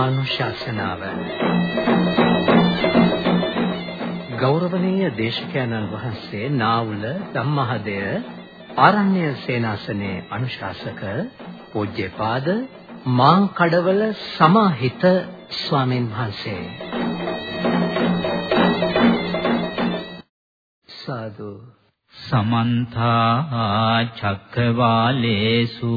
ධර්මානුශාසනාව. ගෞරවනීය දේශකයන්න් වහන්සේ නාවුල ධම්මහදය ආරණ්‍ය සේනාසනේ අනුශාසක පූජ්‍යපාද මාංකඩවල සමාහිත ස්වාමීන් වහන්සේ. සාදු. සමන්ත චක්කවාලේසු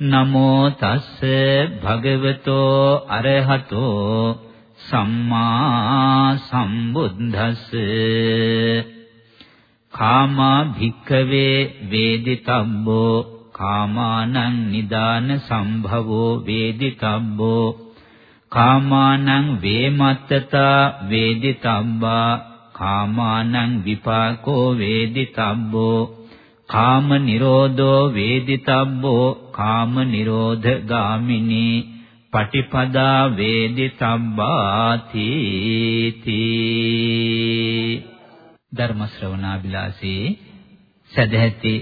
නමෝ තස්ස භගවතෝ අරහතෝ සම්මා සම්බුද්දස්ස. කාමා භික්ඛවේ වේදිතබ්බෝ කාමානං නිදාන සම්භවෝ වේදිතබ්බෝ කාමානං වේමත්තතා වේදිතබ්බා කාමානං විපාකෝ වේදිතබ්බෝ කාම නිරෝධෝ වේදිතබ්බෝ කාම නිරෝධ ගාමිනී පටිපදා වේදිතබ්බාති තී ධර්ම ශ්‍රවණාබිලාසී සදැහැති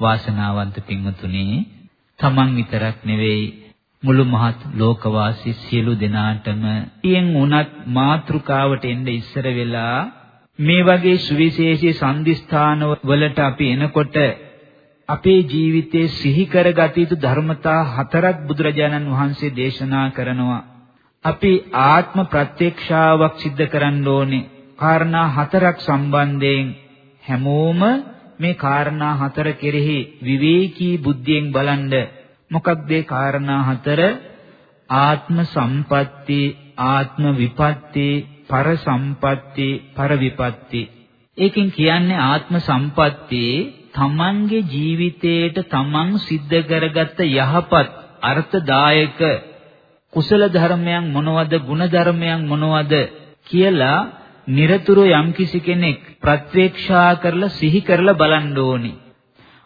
වාසනාවන්ත පින්වතුනි තමන් විතරක් නෙවෙයි මුළු මහත් ලෝකවාසී සියලු දෙනාටම ඊයෙන් උනත් මාත්‍රිකාවට එන්න ඉස්සර වෙලා මේ වගේ සුවිශේෂී සම්දිස්ථාන වලට අපි එනකොට අපේ ජීවිතයේ සිහි කරගත යුතු ධර්මතා හතරක් බුදුරජාණන් වහන්සේ දේශනා කරනවා. අපි ආත්ම ප්‍රත්‍යක්ෂාවක් සිද්ධ කරන්න ඕනේ. කාරණා හතරක් සම්බන්ධයෙන් හැමෝම මේ කාරණා හතර කෙරෙහි විවේකී බුද්ධියෙන් බලන්න. මොකක්ද ඒ කාරණා හතර? ආත්ම සම්පatti, ආත්ම විපatti, පර සම්පatti පර විපatti ඒකෙන් කියන්නේ ආත්ම සම්පatti තමන්ගේ ජීවිතේට තමන් සිද්ධ කරගත්ත යහපත් අර්ථදායක කුසල ධර්මයන් මොනවද ගුණ ධර්මයන් මොනවද කියලා নিরතුරු යම්කිසි කෙනෙක් ප්‍රත්‍යක්ෂා කරලා සිහි කරලා බලන්න ඕනි.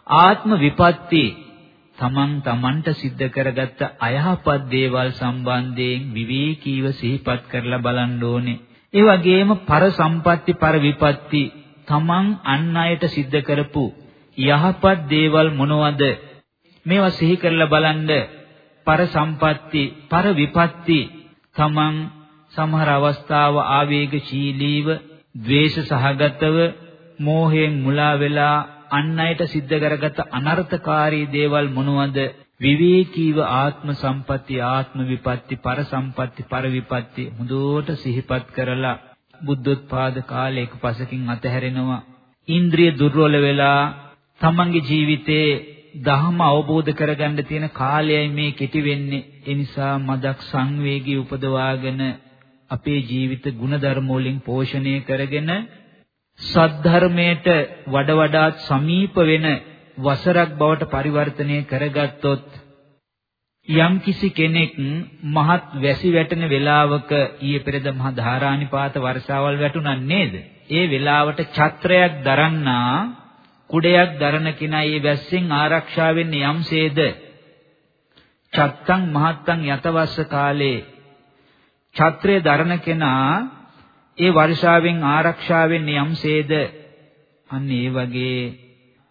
ආත්ම විපatti තමන් තමන්ට සිද්ධ කරගත්ත අයහපත් දේවල් සම්බන්ධයෙන් විවේකීව සිහිපත් කරලා බලන්න ඕනේ. ඒ වගේම පර සම්පatti පර විපatti තමන් අන් අයට සිද්ධ කරපු යහපත් දේවල් මොනවද? මේවා සිහි කරලා බලන්න පර සම්පatti පර විපatti තමන් සමහර අවස්ථාව ආවේගශීලීව ද්වේෂ සහගතව මෝහයෙන් මුලා වෙලා අන් අයට සිද්ධ කරගත් අනර්ථකාරී දේවල් මොනවද? විවේකීව ආත්ම සම්පatti ආත්ම විපatti පර සම්පatti පර විපatti හොඳට සිහිපත් කරලා බුද්ධෝත්පාද කාලයක පසකින් අතහැරෙනවා. ඉන්ද්‍රිය දුර්වල වෙලා තමන්ගේ ජීවිතේ ධර්ම අවබෝධ කරගන්න තියෙන කාලයයි මේ කෙටි වෙන්නේ. ඒ නිසා මදක් සංවේගී උපදවාගෙන අපේ ජීවිත ගුණධර්ම වලින් පෝෂණය කරගෙන සද්ධර්මයට වඩ වඩාත් සමීප වෙන වසරක් බවට පරිවර්තනය කරගත්තොත් යම්කිසි කෙනෙක් මහත් වැසි වැටෙන වෙලාවක ඊයේ පෙරද මහ ධාරානිපාත වර්ෂාවල් වැටුණා නේද? ඒ වෙලාවට ඡත්‍රයක් දරන්නා කුඩයක් දරන කෙනා ඒ වැස්සෙන් ආරක්ෂා වෙන්නේ යම්සේද? චත්තං මහත්තං යතවස්ස කාලේ ඡත්‍රය දරන කෙනා ඒ වර්ෂාවෙන් ආරක්ෂා වෙන්නේ යම්සේද? අන්න ඒ වගේ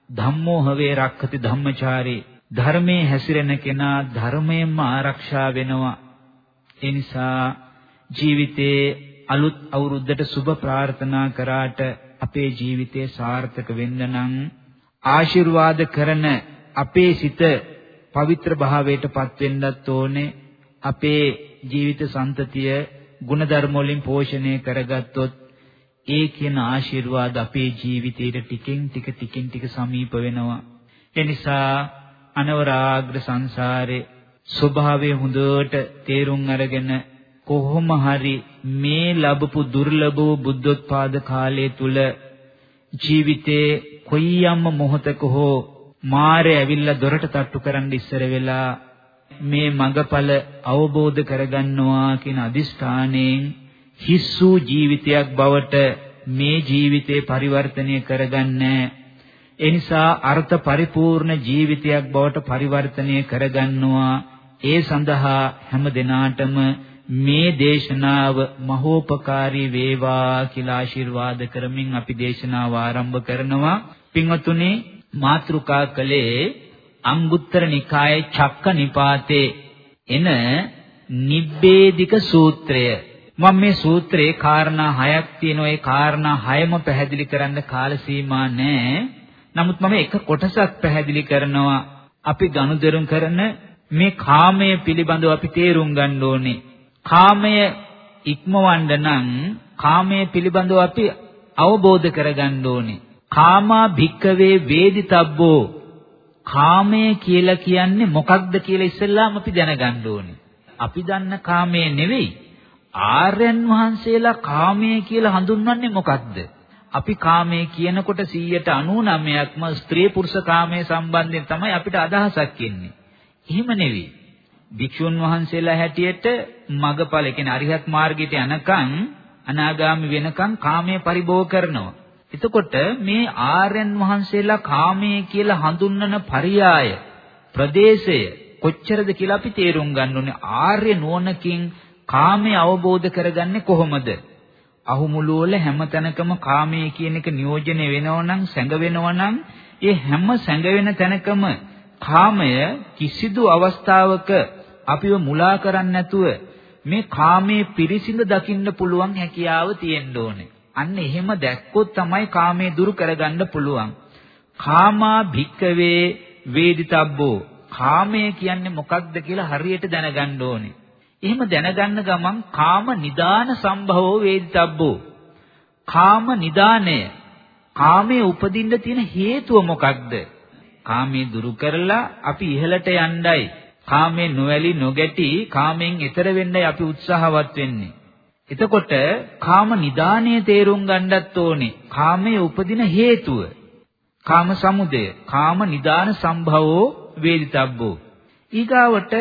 ධම්මෝ හවේ රක්ඛති ධම්මචාරී. ධර්මයේ හැසිරෙන කෙනා ධර්මයෙන්ම ආරක්ෂා වෙනවා. ඒ නිසා ජීවිතේ අලුත් අවුරුද්දට සුබ ප්‍රාර්ථනා කරාට අපේ ජීවිතේ සාර්ථක වෙන්න නම් ආශිර්වාද කරන අපේ සිත පවිත්‍ර භාවයට පත් වෙන්නත් ඕනේ. අපේ ජීවිත සන්තතිය ಗುಣධර්ම වලින් පෝෂණය කරගත්තොත් ඒ කියන ආශිර්වාද අපේ ජීවිතේට ටිකෙන් ටික ටිකෙන් ටික සමීප වෙනවා. ඒ නිසා අනවරාග්‍ර සංසාරේ ස්වභාවය හොඳට තේරුම් අරගෙන කොහොම හරි මේ ලැබපු දුර්ලභ බුද්ධෝත්පාද කාලය තුල ජීවිතේ කොයියම්ම මොහතක හෝ මාරේ ඇවිල්ලා දොරට තට්ටු කරන්න ඉස්සර වෙලා මේ මඟඵල අවබෝධ කරගන්නවා කියන අදිෂ්ඨාණයෙන් හිස්සු ජීවිතයක් බවට මේ ජීවිතේ පරිවර්තනය කරගන්නේ ඒ නිසා අර්ථ පරිපූර්ණ ජීවිතයක් බවට පරිවර්තනය කරගන්නවා. ඒ සඳහා හැම දිනාටම මේ දේශනාව මහෝපකාරී වේවා කියලා ආශිර්වාද කරමින් අපි දේශනාව ආරම්භ කරනවා. පින්වතුනි මාත්‍රුකා කලේ අංගුත්තර නිකායේ චක්ක නිපාතේ එන නිබ්බේධික සූත්‍රය. මම මේ සූත්‍රේ කාරණා හයක් තියෙනවා ඒ කාරණා හයම පැහැදිලි කරන්න කාල සීමා නැහැ නමුත් මම එක කොටසක් පැහැදිලි කරනවා. අපි ගනුදෙනු කරන මේ කාමය පිළිබඳව අපි තේරුම් ගන්න ඕනේ. කාමය ඉක්මවන්න නම් කාමය පිළිබඳව අපි අවබෝධ කරගන්න ඕනේ. කාමා භික්කවේ වේදිතබ්බෝ කාමය කියලා කියන්නේ මොකක්ද කියලා ඉස්සෙල්ලාම අපි දැනගන්න ඕනේ. අපි දන්න කාමය නෙවෙයි. ආර්යයන් වහන්සේලා කාමය කියලා හඳුන්වන්නේ මොකක්ද? අපි කාමය කියනකොට 199ක්ම ස්ත්‍රී පුරුෂ කාමයේ සම්බන්ධයෙන් තමයි අපිට අදහසක් එන්නේ. එහෙම නෙවෙයි. භික්ෂුන් වහන්සේලා හැටියට මගපල කියන්නේ අරිහත් මාර්ගයට යනකම් අනාගාමි වෙනකම් කාමයේ පරිභෝග කරනවා. එතකොට මේ ආර්යයන් වහන්සේලා කාමයේ කියලා හඳුන්වන පරියාය ප්‍රදේශය කොච්චරද කියලා අපි තේරුම් ගන්න ඕනේ. ආර්ය නුවණකින් කාමයේ අවබෝධ කරගන්නේ කොහොමද? අහුමුළු වල හැමතැනකම කාමයේ කියන එක නියෝජනය වෙනවනම් සැඟවෙනවනම් ඒ හැම සැඟවෙන තැනකම කාමය කිසිදු අවස්ථාවක අපිව මුලා කරන්නේ නැතුව මේ කාමයේ පිරිසිඳ දකින්න පුළුවන් හැකියාව තියෙන්න ඕනේ. අන්න එහෙම දැක්කොත් තමයි කාමයේ දුරු කරගන්න පුළුවන්. කාමා භික්කවේ වේදිතබ්බෝ කාමය කියන්නේ මොකක්ද කියලා හරියට දැනගන්න ඕනේ. එහෙම දැනගන්න ගමන් කාම නිදාන සම්භවෝ වේදිතබ්බෝ. කාම නිදානය කාමයේ උපදින්න තියෙන හේතුව මොකක්ද? කාමයේ දුරු කරලා අපි ඉහළට යන්නයි. කාමයේ නොඇලි නොගැටි කාමෙන් ඈතර වෙන්නයි අපි උත්සාහවත් වෙන්නේ. එතකොට කාම නිදානයේ තේරුම් ගන්නත් ඕනේ. කාමයේ උපදින හේතුව. කාම සමුදය. කාම නිදාන සම්භවෝ වේදිතබ්බෝ. ඊගාවට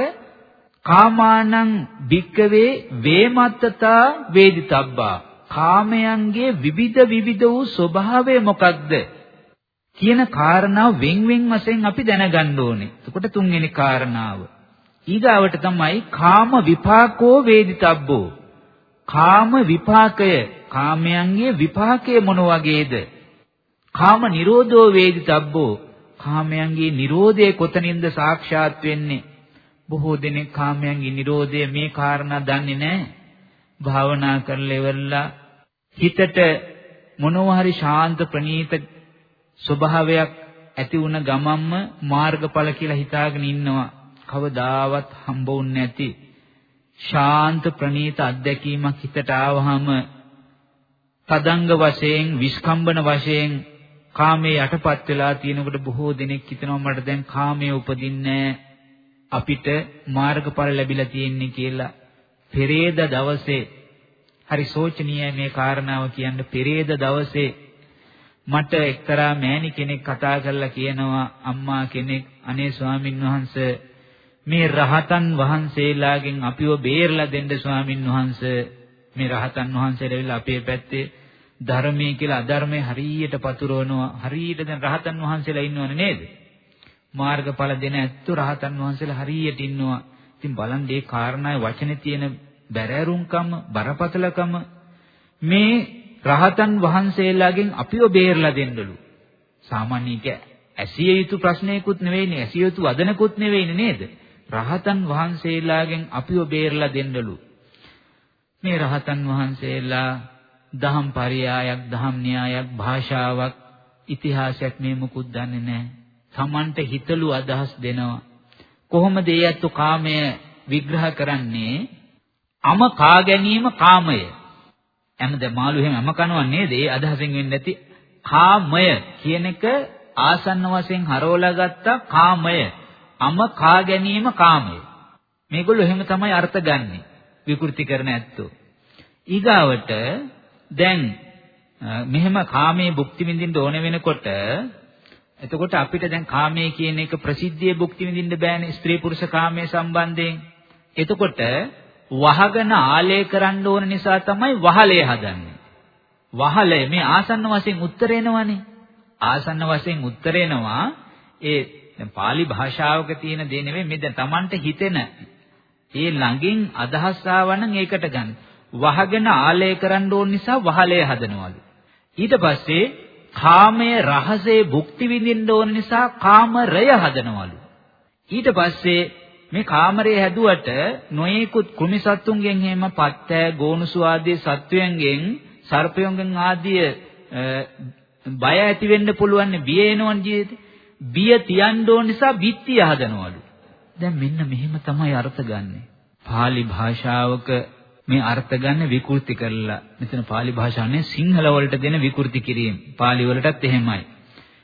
කාමානං භික්කවේ වේමත්තතා වේදිතබ්බා. කාමයන්ගේ විවිධ විවිධ වූ ස්වභාවය මොකක්ද? කියන කාරණාව වෙන් වෙන් වශයෙන් අපි දැනගන්න ඕනේ. එතකොට තුන්වෙනි කාරණාව. ඊගාවට තමයි කාම විපාකෝ වේදිතබ්බෝ. කාම විපාකය කාමයන්ගේ විපාකය මොන වගේද? කාම නිරෝධෝ වේදිතබ්බෝ කාමයන්ගේ නිරෝධය කොතනින්ද සාක්ෂාත් වෙන්නේ? බොහෝ දෙනෙක් කාමයන්ගේ නිරෝධය මේ කාරණා දන්නේ නැහැ. භාවනා කරලා ඉවරලා හිතට මොනවා හරි ශාන්ත ප්‍රණීත ස්වභාවයක් ඇති වුණ ගමම්ම මාර්ගඵල කියලා හිතාගෙන ඉන්නවා. කවදාවත් හම්බ වුන්නේ නැති ශාන්ත ප්‍රණීත අත්දැකීමක් හිතට ආවහම තදංග වශයෙන් විස්කම්බන වශයෙන් කාමයේ යටපත් වෙලා තියෙනකොට බොහෝ දෙනෙක් හිතනවා මට දැන් කාමයේ උපදින්නේ අපිට මාර්ගඵල ලැබිලා තියෙන්නේ කියලා. පෙරේද දවසේ හරි සෝචනීයයි මේ කාරණාව කියන්න. පෙරේද දවසේ මට එක්තරා මෑණි කෙනෙක් කතා කරලා කියනවා අම්මා කෙනෙක් අනේ ස්වාමින් වහන්සේ මේ රහතන් වහන්සේලාගෙන් අපිව බේරලා දෙන්න ස්වාමින් වහන්සේ මේ රහතන් වහන්සේලා ඇවිල්ලා අපේ පැත්තේ ධර්මයේ කියලා අධර්මයේ හරියට පතුරවනවා. හරියට දැන් රහතන් වහන්සේලා ඉන්නවනේ නේද? මාර්ගඵල දෙන ඇත්තු රහතන් වහන්සේලා හරියට ඉන්නවා. ඉතින් බලන්න මේ කාරණාවේ වචනේ තියෙන බැරෑරුම්කම බරපතලකම මේ රහතන් වහන්සේලාගෙන් අපිව බේරලා දෙන්නලු. සාමාන්‍යක ඇසිය යුතු ප්‍රශ්නයකුත් නෙවෙයිනේ ඇසිය යුතු වදනකුත් නෙවෙයිනේ නේද? රහතන් වහන්සේලාගෙන් අපිව බේරලා දෙන්නලු. මේ රහතන් වහන්සේලා දහම් පරයයක්, දහම් න්‍යායක්, භාෂාවක්, ඉතිහාසයක් මේ මුකුත් දන්නේ නැහැ. Tamanට හිතලු අදහස් දෙනවා. කොහොමද ඒ අතු කාමය විග්‍රහ කරන්නේ? අම කා ගැනීම කාමය. හැමද මාළු එහෙම හැම කනවා නේද? ඒ අදහසෙන් වෙන්නේ නැති කාමය කියන එක ආසන්න වශයෙන් හරවලා ගත්ත කාමය. අම කා ගැනීම කාමය. මේගොල්ලෝ එහෙම තමයි අර්ථ ගන්නෙ. විකෘති කරන ඇත්තෝ. ඊගාවට දැන් මෙහෙම කාමයේ භුක්ති විඳින්න ඕන වෙනකොට එතකොට අපිට දැන් කාමයේ කියන එක ප්‍රසිද්ධියේ භුක්ති විඳින්න බෑනේ ස්ත්‍රී පුරුෂ කාමයේ සම්බන්ධයෙන්. එතකොට වහගෙන ආලය කරන්න ඕන නිසා තමයි වහලේ හදන්නේ. වහලේ මේ ආසන්න වශයෙන් උත්තර එනවනේ. ආසන්න වශයෙන් උත්තර එනවා ඒ දැන් pāli භාෂාවක තියෙන දේ නෙවෙයි මේ දැන් Tamanට හිතෙන ඒ ළඟින් අදහස් ආවනම් ඒකට ගන්න. වහගෙන ආලය කරන්න ඕන නිසා වහලේ හදනවලු. ඊට පස්සේ කාමයේ රහසේ භුක්ති විඳින්න ඕන නිසා කාමරය හදනවලු. ඊට පස්සේ මේ කාමරය හැදුවට නොයෙකුත් කුමි සත්තුන්ගෙන් එහෙම පත්තෑ ගෝනුසු ආදී සත්වයන්ගෙන් සර්පයන්ගෙන් ආදී බය ඇති වෙන්න පුළුවන් බිය එනවන ජීවිතේ. බිය තියන්න ඕන නිසා බිත්තිය හදනවලු. දැන් මෙන්න මෙහෙම තමයි අර්ථ ගන්නෙ. pāli භාෂාවක මේ අර්ථ ගන්න විකෘති කරලා මෙතන pāli භාෂාවේ සිංහල වලට දෙන විකෘති කිරීම. pāli වලටත් එහෙමයි.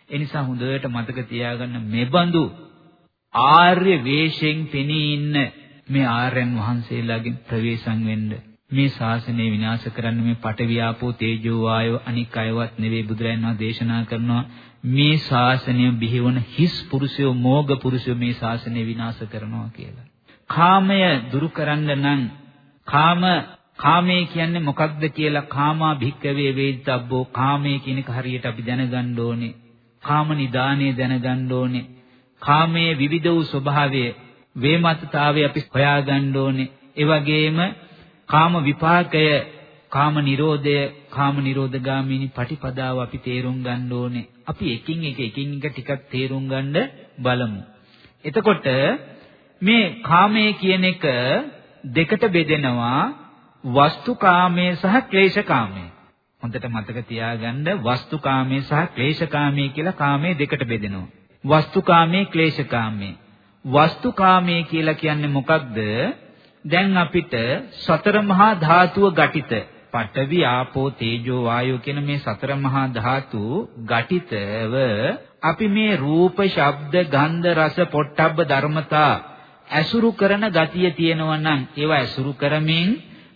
ඒ නිසා හොඳට මතක තියාගන්න මෙබඳු ආර්ය වේශයෙන් පෙනී ඉන්න මේ ආර්යයන් වහන්සේලාගෙන් ප්‍රවේශම් වෙන්න මේ ශාසනය විනාශ කරන්න මේ පටවියාපෝ තේජෝ වායෝ අනික් අයවත් නෙවෙයි බුදුරයන් වහන්සේ දේශනා කරනවා මේ ශාසනය බිහිවන හිස් පුරුෂයෝ මෝග පුරුෂයෝ මේ ශාසනය විනාශ කරනවා කියලා. කාමය දුරු කරන්න නම් කාම කාමයේ කියන්නේ මොකක්ද කියලා කාමා භික්කවේ වේදිතබ්බෝ කාමයේ කියන එක හරියට අපි දැනගන්න ඕනේ. කාම නිදානේ දැනගන්න ඕනේ. කාමයේ විවිධ වූ ස්වභාවය වේමත්තතාවය අපි හොයාගන්න ඕනේ. ඒ වගේම කාම විපාකය, කාම නිරෝධය, කාම නිරෝධගාමිනී පටිපදාව අපි තේරුම් ගන්න ඕනේ. අපි එකින් එක එකින් එක ටිකක් තේරුම් ගන්න බලමු. එතකොට මේ කාමයේ කියන එක දෙකට බෙදෙනවා වස්තුකාමයේ සහ ක්ලේශකාමයේ. හොඳට මතක තියාගන්න වස්තුකාමයේ සහ ක්ලේශකාමයේ කියලා කාමයේ දෙකට බෙදෙනවා. වස්තුකාමයේ ක්ලේශකාමයේ. වස්තුකාමයේ කියලා කියන්නේ මොකක්ද? දැන් අපිට සතර මහා ධාතුව ගටිත පඨවි ආපෝ තේජෝ වායෝ කියන මේ සතර මහා ධාතු ගටිතව අපි මේ රූප ශබ්ද ගන්ධ රස පොට්ටබ්බ ධර්මතා ඇසුරු කරන ගතිය තියෙනවා නම් ඒවා ඇසුරු කරමින්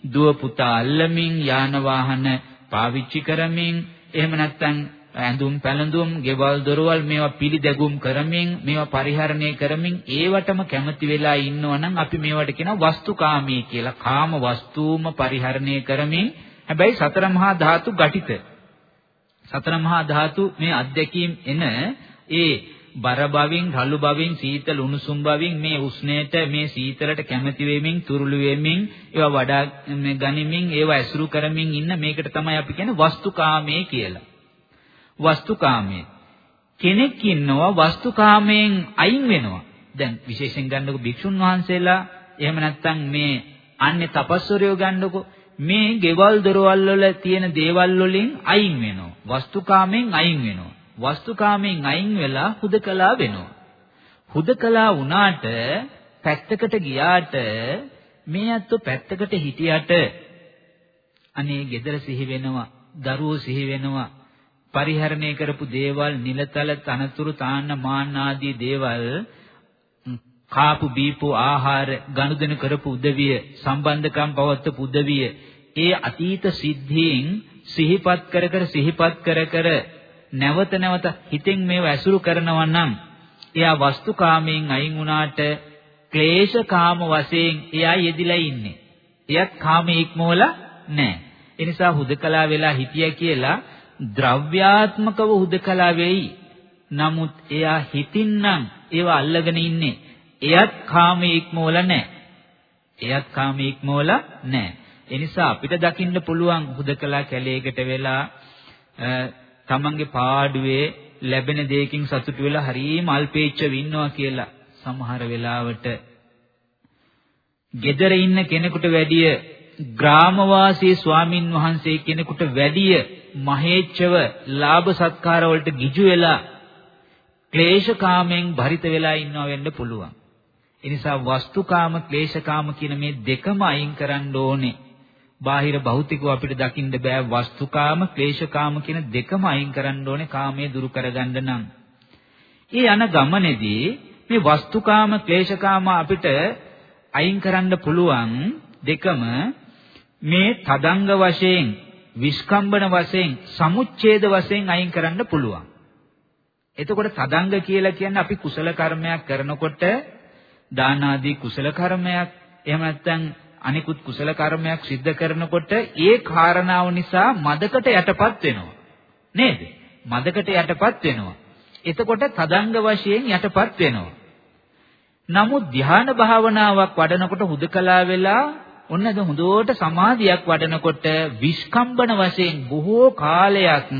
දුව පුතා අල්ලමින් යාන වාහන පාවිච්චි කරමින් එහෙම නැත්නම් ඇඳුම් පැළඳුම්, ගෙවල් දොරවල් මේවා පිළිදැගුම් කරමින්, මේවා පරිහරණය කරමින් ඒවටම කැමති වෙලා ඉන්නවනම් අපි මේවට කියනවා වස්තුකාමී කියලා. කාම වස්තුම පරිහරණය කරමින් හැබැයි සතර මහා ධාතු ගටිත. සතර මහා ධාතු මේ අධ්‍යක්ීම් එන ඒ බර බවින්, රළු බවින්, සීතල උණුසුම් බවින් මේ උෂ්ණයට, මේ සීතලට කැමති වෙමින්, තුරුළු වෙමින්, ඒවා වඩා ගනිමින්, ඒවා ඇසුරු කරමින් ඉන්න මේකට තමයි අපි කියන්නේ වස්තුකාමයේ කියලා. වස්තුකාමයේ. කෙනෙක් ඉන්නවා වස්තුකාමයෙන් අයින් වෙනවා. දැන් විශේෂයෙන් ගන්නකො භික්ෂුන් වහන්සේලා එහෙම නැත්නම් මේ අන්නේ තපස්වරයෝ ගන්නකො මේ ගෙවල් දොරවල් වල තියෙන දේවල් වලින් අයින් වෙනවා. වස්තුකාමයෙන් අයින් වෙනවා. වස්තුකාමයෙන් අයින් වෙලා හුදකලා වෙනවා. හුදකලා වුණාට පැත්තකට ගියාට මේ අත්තු පැත්තකට හිටියට අනේ gedara සිහි වෙනවා, දරුවෝ සිහි වෙනවා, පරිහරණය කරපු දේවල් නිලතල තනතුරු තාන්න මාන්න ආදී දේවල් කාපු බීපු ආහාර ගනුදෙනු කරපු උදවිය සම්බන්ධකම් පවත්වපු උදවිය ඒ අතීත සිද්ධීන් සිහිපත් කර කර සිහිපත් කර කර නැවත නැවත හිතෙන් මේව ඇසුරු කරනවා නම් එයා වස්තුකාමයෙන් අයින් වුණාට ක්ලේශකාම වශයෙන් එයා යෙදිලා ඉන්නේ. එයත් කාම ඉක්මවලා නැහැ. ඒ නිසා හුදකලා වෙලා හිටිය කියලා ද්‍රව්‍යාත්මකව හුදකලා වෙයි. නමුත් එයා හිතින්නම් ඒව අල්ලගෙන ඉන්නේ. එයත් කාමයේ ඉක්මවල නැහැ. එයත් කාමයේ ඉක්මවල නැහැ. ඒ නිසා අපිට දකින්න පුළුවන් හුදකලා කැලේකට වෙලා තමන්ගේ පාඩුවේ ලැබෙන දෙයකින් සතුටු වෙලා හරිම අල්පේච්ඡව ඉන්නවා කියලා සමහර වෙලාවට gedare ඉන්න කෙනෙකුට වැඩිය ග්‍රාමවාසී ස්වාමින් වහන්සේ කෙනෙකුට වැඩිය මහේච්ඡව ලාභ සත්කාර වලට ගිජු වෙලා ක්ලේශකාමෙන් භරිත වෙලා ඉන්නවා වෙන්න පුළුවන්. ඒ නිසා වස්තුකාම ක්ලේශකාම කියන මේ දෙකම අයින් කරන්න ඕනේ. බාහිර භෞතිකව අපිට දකින්න බෑ වස්තුකාම, ක්ලේශකාම කියන දෙකම අයින් කරන්න ඕනේ කාමයේ දුරු කරගන්න නම්. ඒ යන ගමනේදී මේ වස්තුකාම, ක්ලේශකාම අපිට අයින් කරන්න පුළුවන් දෙකම මේ තදංග වශයෙන්, විස්කම්බන වශයෙන්, සමුච්ඡේද වශයෙන් අයින් කරන්න පුළුවන්. එතකොට තදංග කියලා කියන්නේ අපි කුසල කර්මයක් කරනකොට දාන ආදී කුසල කර්මයක් එහෙම නැත්නම් අනිකුත් කුසල කර්මයක් සිද්ධ කරනකොට ඒ කාරණාව නිසා මදකට යටපත් වෙනවා. නේද? මදකට යටපත් වෙනවා. එතකොට තදංග වශයෙන් යටපත් වෙනවා. නමුත් ධ්‍යාන භාවනාවක් වඩනකොට හුදකලා වෙලා ඔන්නද හොඳට සමාධියක් වඩනකොට විස්කම්බන වශයෙන් බොහෝ කාලයක්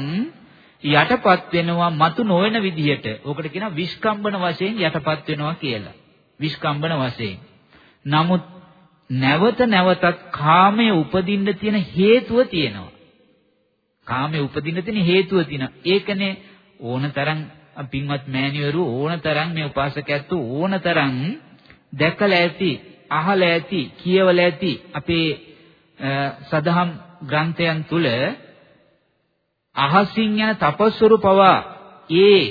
යටපත් වෙනවා මතු නොවන විදිහට. ඕකට කියනවා විස්කම්බන වශයෙන් යටපත් වෙනවා කියලා. විස්කම්බන වශයෙන්. නමුත් නැවත නැවතත් කාමයේ උපදින්න තියෙන හේතුව තියෙනවා. කාමයේ උපදින්න තියෙන හේතුව තියෙනවා. ඒකනේ ඕනතරම් පින්වත් මෑණිවරු ඕනතරම් මේ උපාසකයන්තු ඕනතරම් දැකලා ඇති, අහලා ඇති, කියවලා ඇති අපේ සදහම් ග්‍රන්ථයන් තුල අහසින් යන තපස්වරු පවා ඒ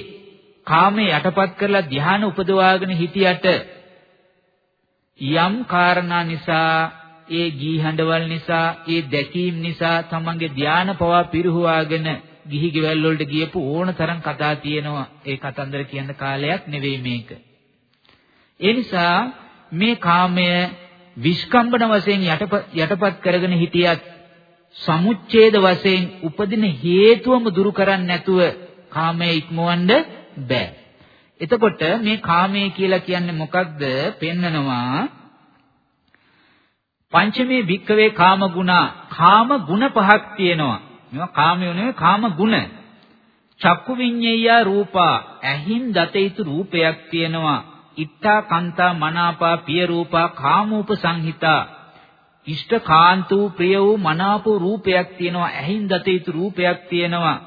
කාමයේ යටපත් කරලා ධ්‍යාන උපදවාගෙන හිටියට යම් කාරණා නිසා ඒ ගී හඬවල් නිසා ඒ දැකීම් නිසා තමන්ගේ ධාන පවා පිරිහුවාගෙන ගිහි ගෙවල් වලට ගියපු ඕන තරම් කතා තියෙනවා. ඒ කතන්දර කියන කාලයක් නෙවෙයි මේක. ඒ නිසා මේ කාමය විස්කම්බන වශයෙන් යටපත් කරගෙන හිටියත් සමුච්ඡේද වශයෙන් උපදින හේතුවම දුරු කරන්නේ නැතුව කාමයේ ඉක්මවන්න බෑ. එතකොට මේ කාමයේ කියලා කියන්නේ මොකක්ද? පෙන්නනවා පංචමේ භික්කවේ කාම ගුණා කාම ගුණ පහක් තියෙනවා. මේවා කාමයෝ නෙවෙයි කාම ගුණ. චක්කු විඤ්ඤය රූපා ඇහින් දත යුතු රූපයක් තියෙනවා. ඉත්තා කන්තා මනාපා පිය රූපා කාමූප සංහිතා. ඉෂ්ට කාන්ත වූ ප්‍රිය වූ මනාප රූපයක් තියෙනවා ඇහින් දත යුතු රූපයක් තියෙනවා.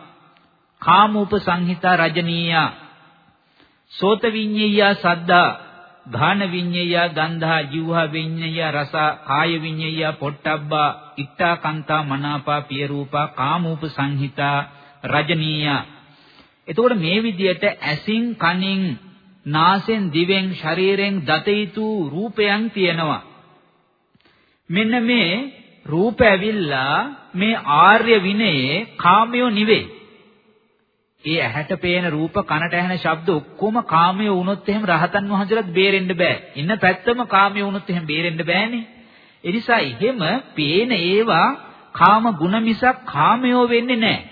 කාමූප සංහිතා රජනීය. සෝත විඤ්ඤය සද්දා ධාන විඤ්ඤය ගන්ධා ජීවහා විඤ්ඤය රස කාය විඤ්ඤය පොට්ටබ්බා ඉත්තා කන්තා මනාපා පිය රූපා කාමූප සංහිතා රජනීය. එතකොට මේ විදිහට ඇසින් කනින් නාසෙන් දිවෙන් ශරීරෙන් දත යුතු රූපයන් තියෙනවා මෙන්න මේ රූප ඇවිල්ලා මේ ආර්ය විනයේ කාමයෝ නිවේ. ඒ ඇහැට පේන රූප කනට ඇහෙන ශබ්ද ඔක්කොම කාමයේ වුණොත් එහෙම රහතන් වහන්සේලාත් බේරෙන්න බෑ. ඉන්න පැත්තම කාමයේ වුණොත් එහෙම බේරෙන්න බෑනේ. ඒ නිසා එහෙම පේන ඒවා කාම ගුණ මිසක් කාමයෝ වෙන්නේ නැහැ.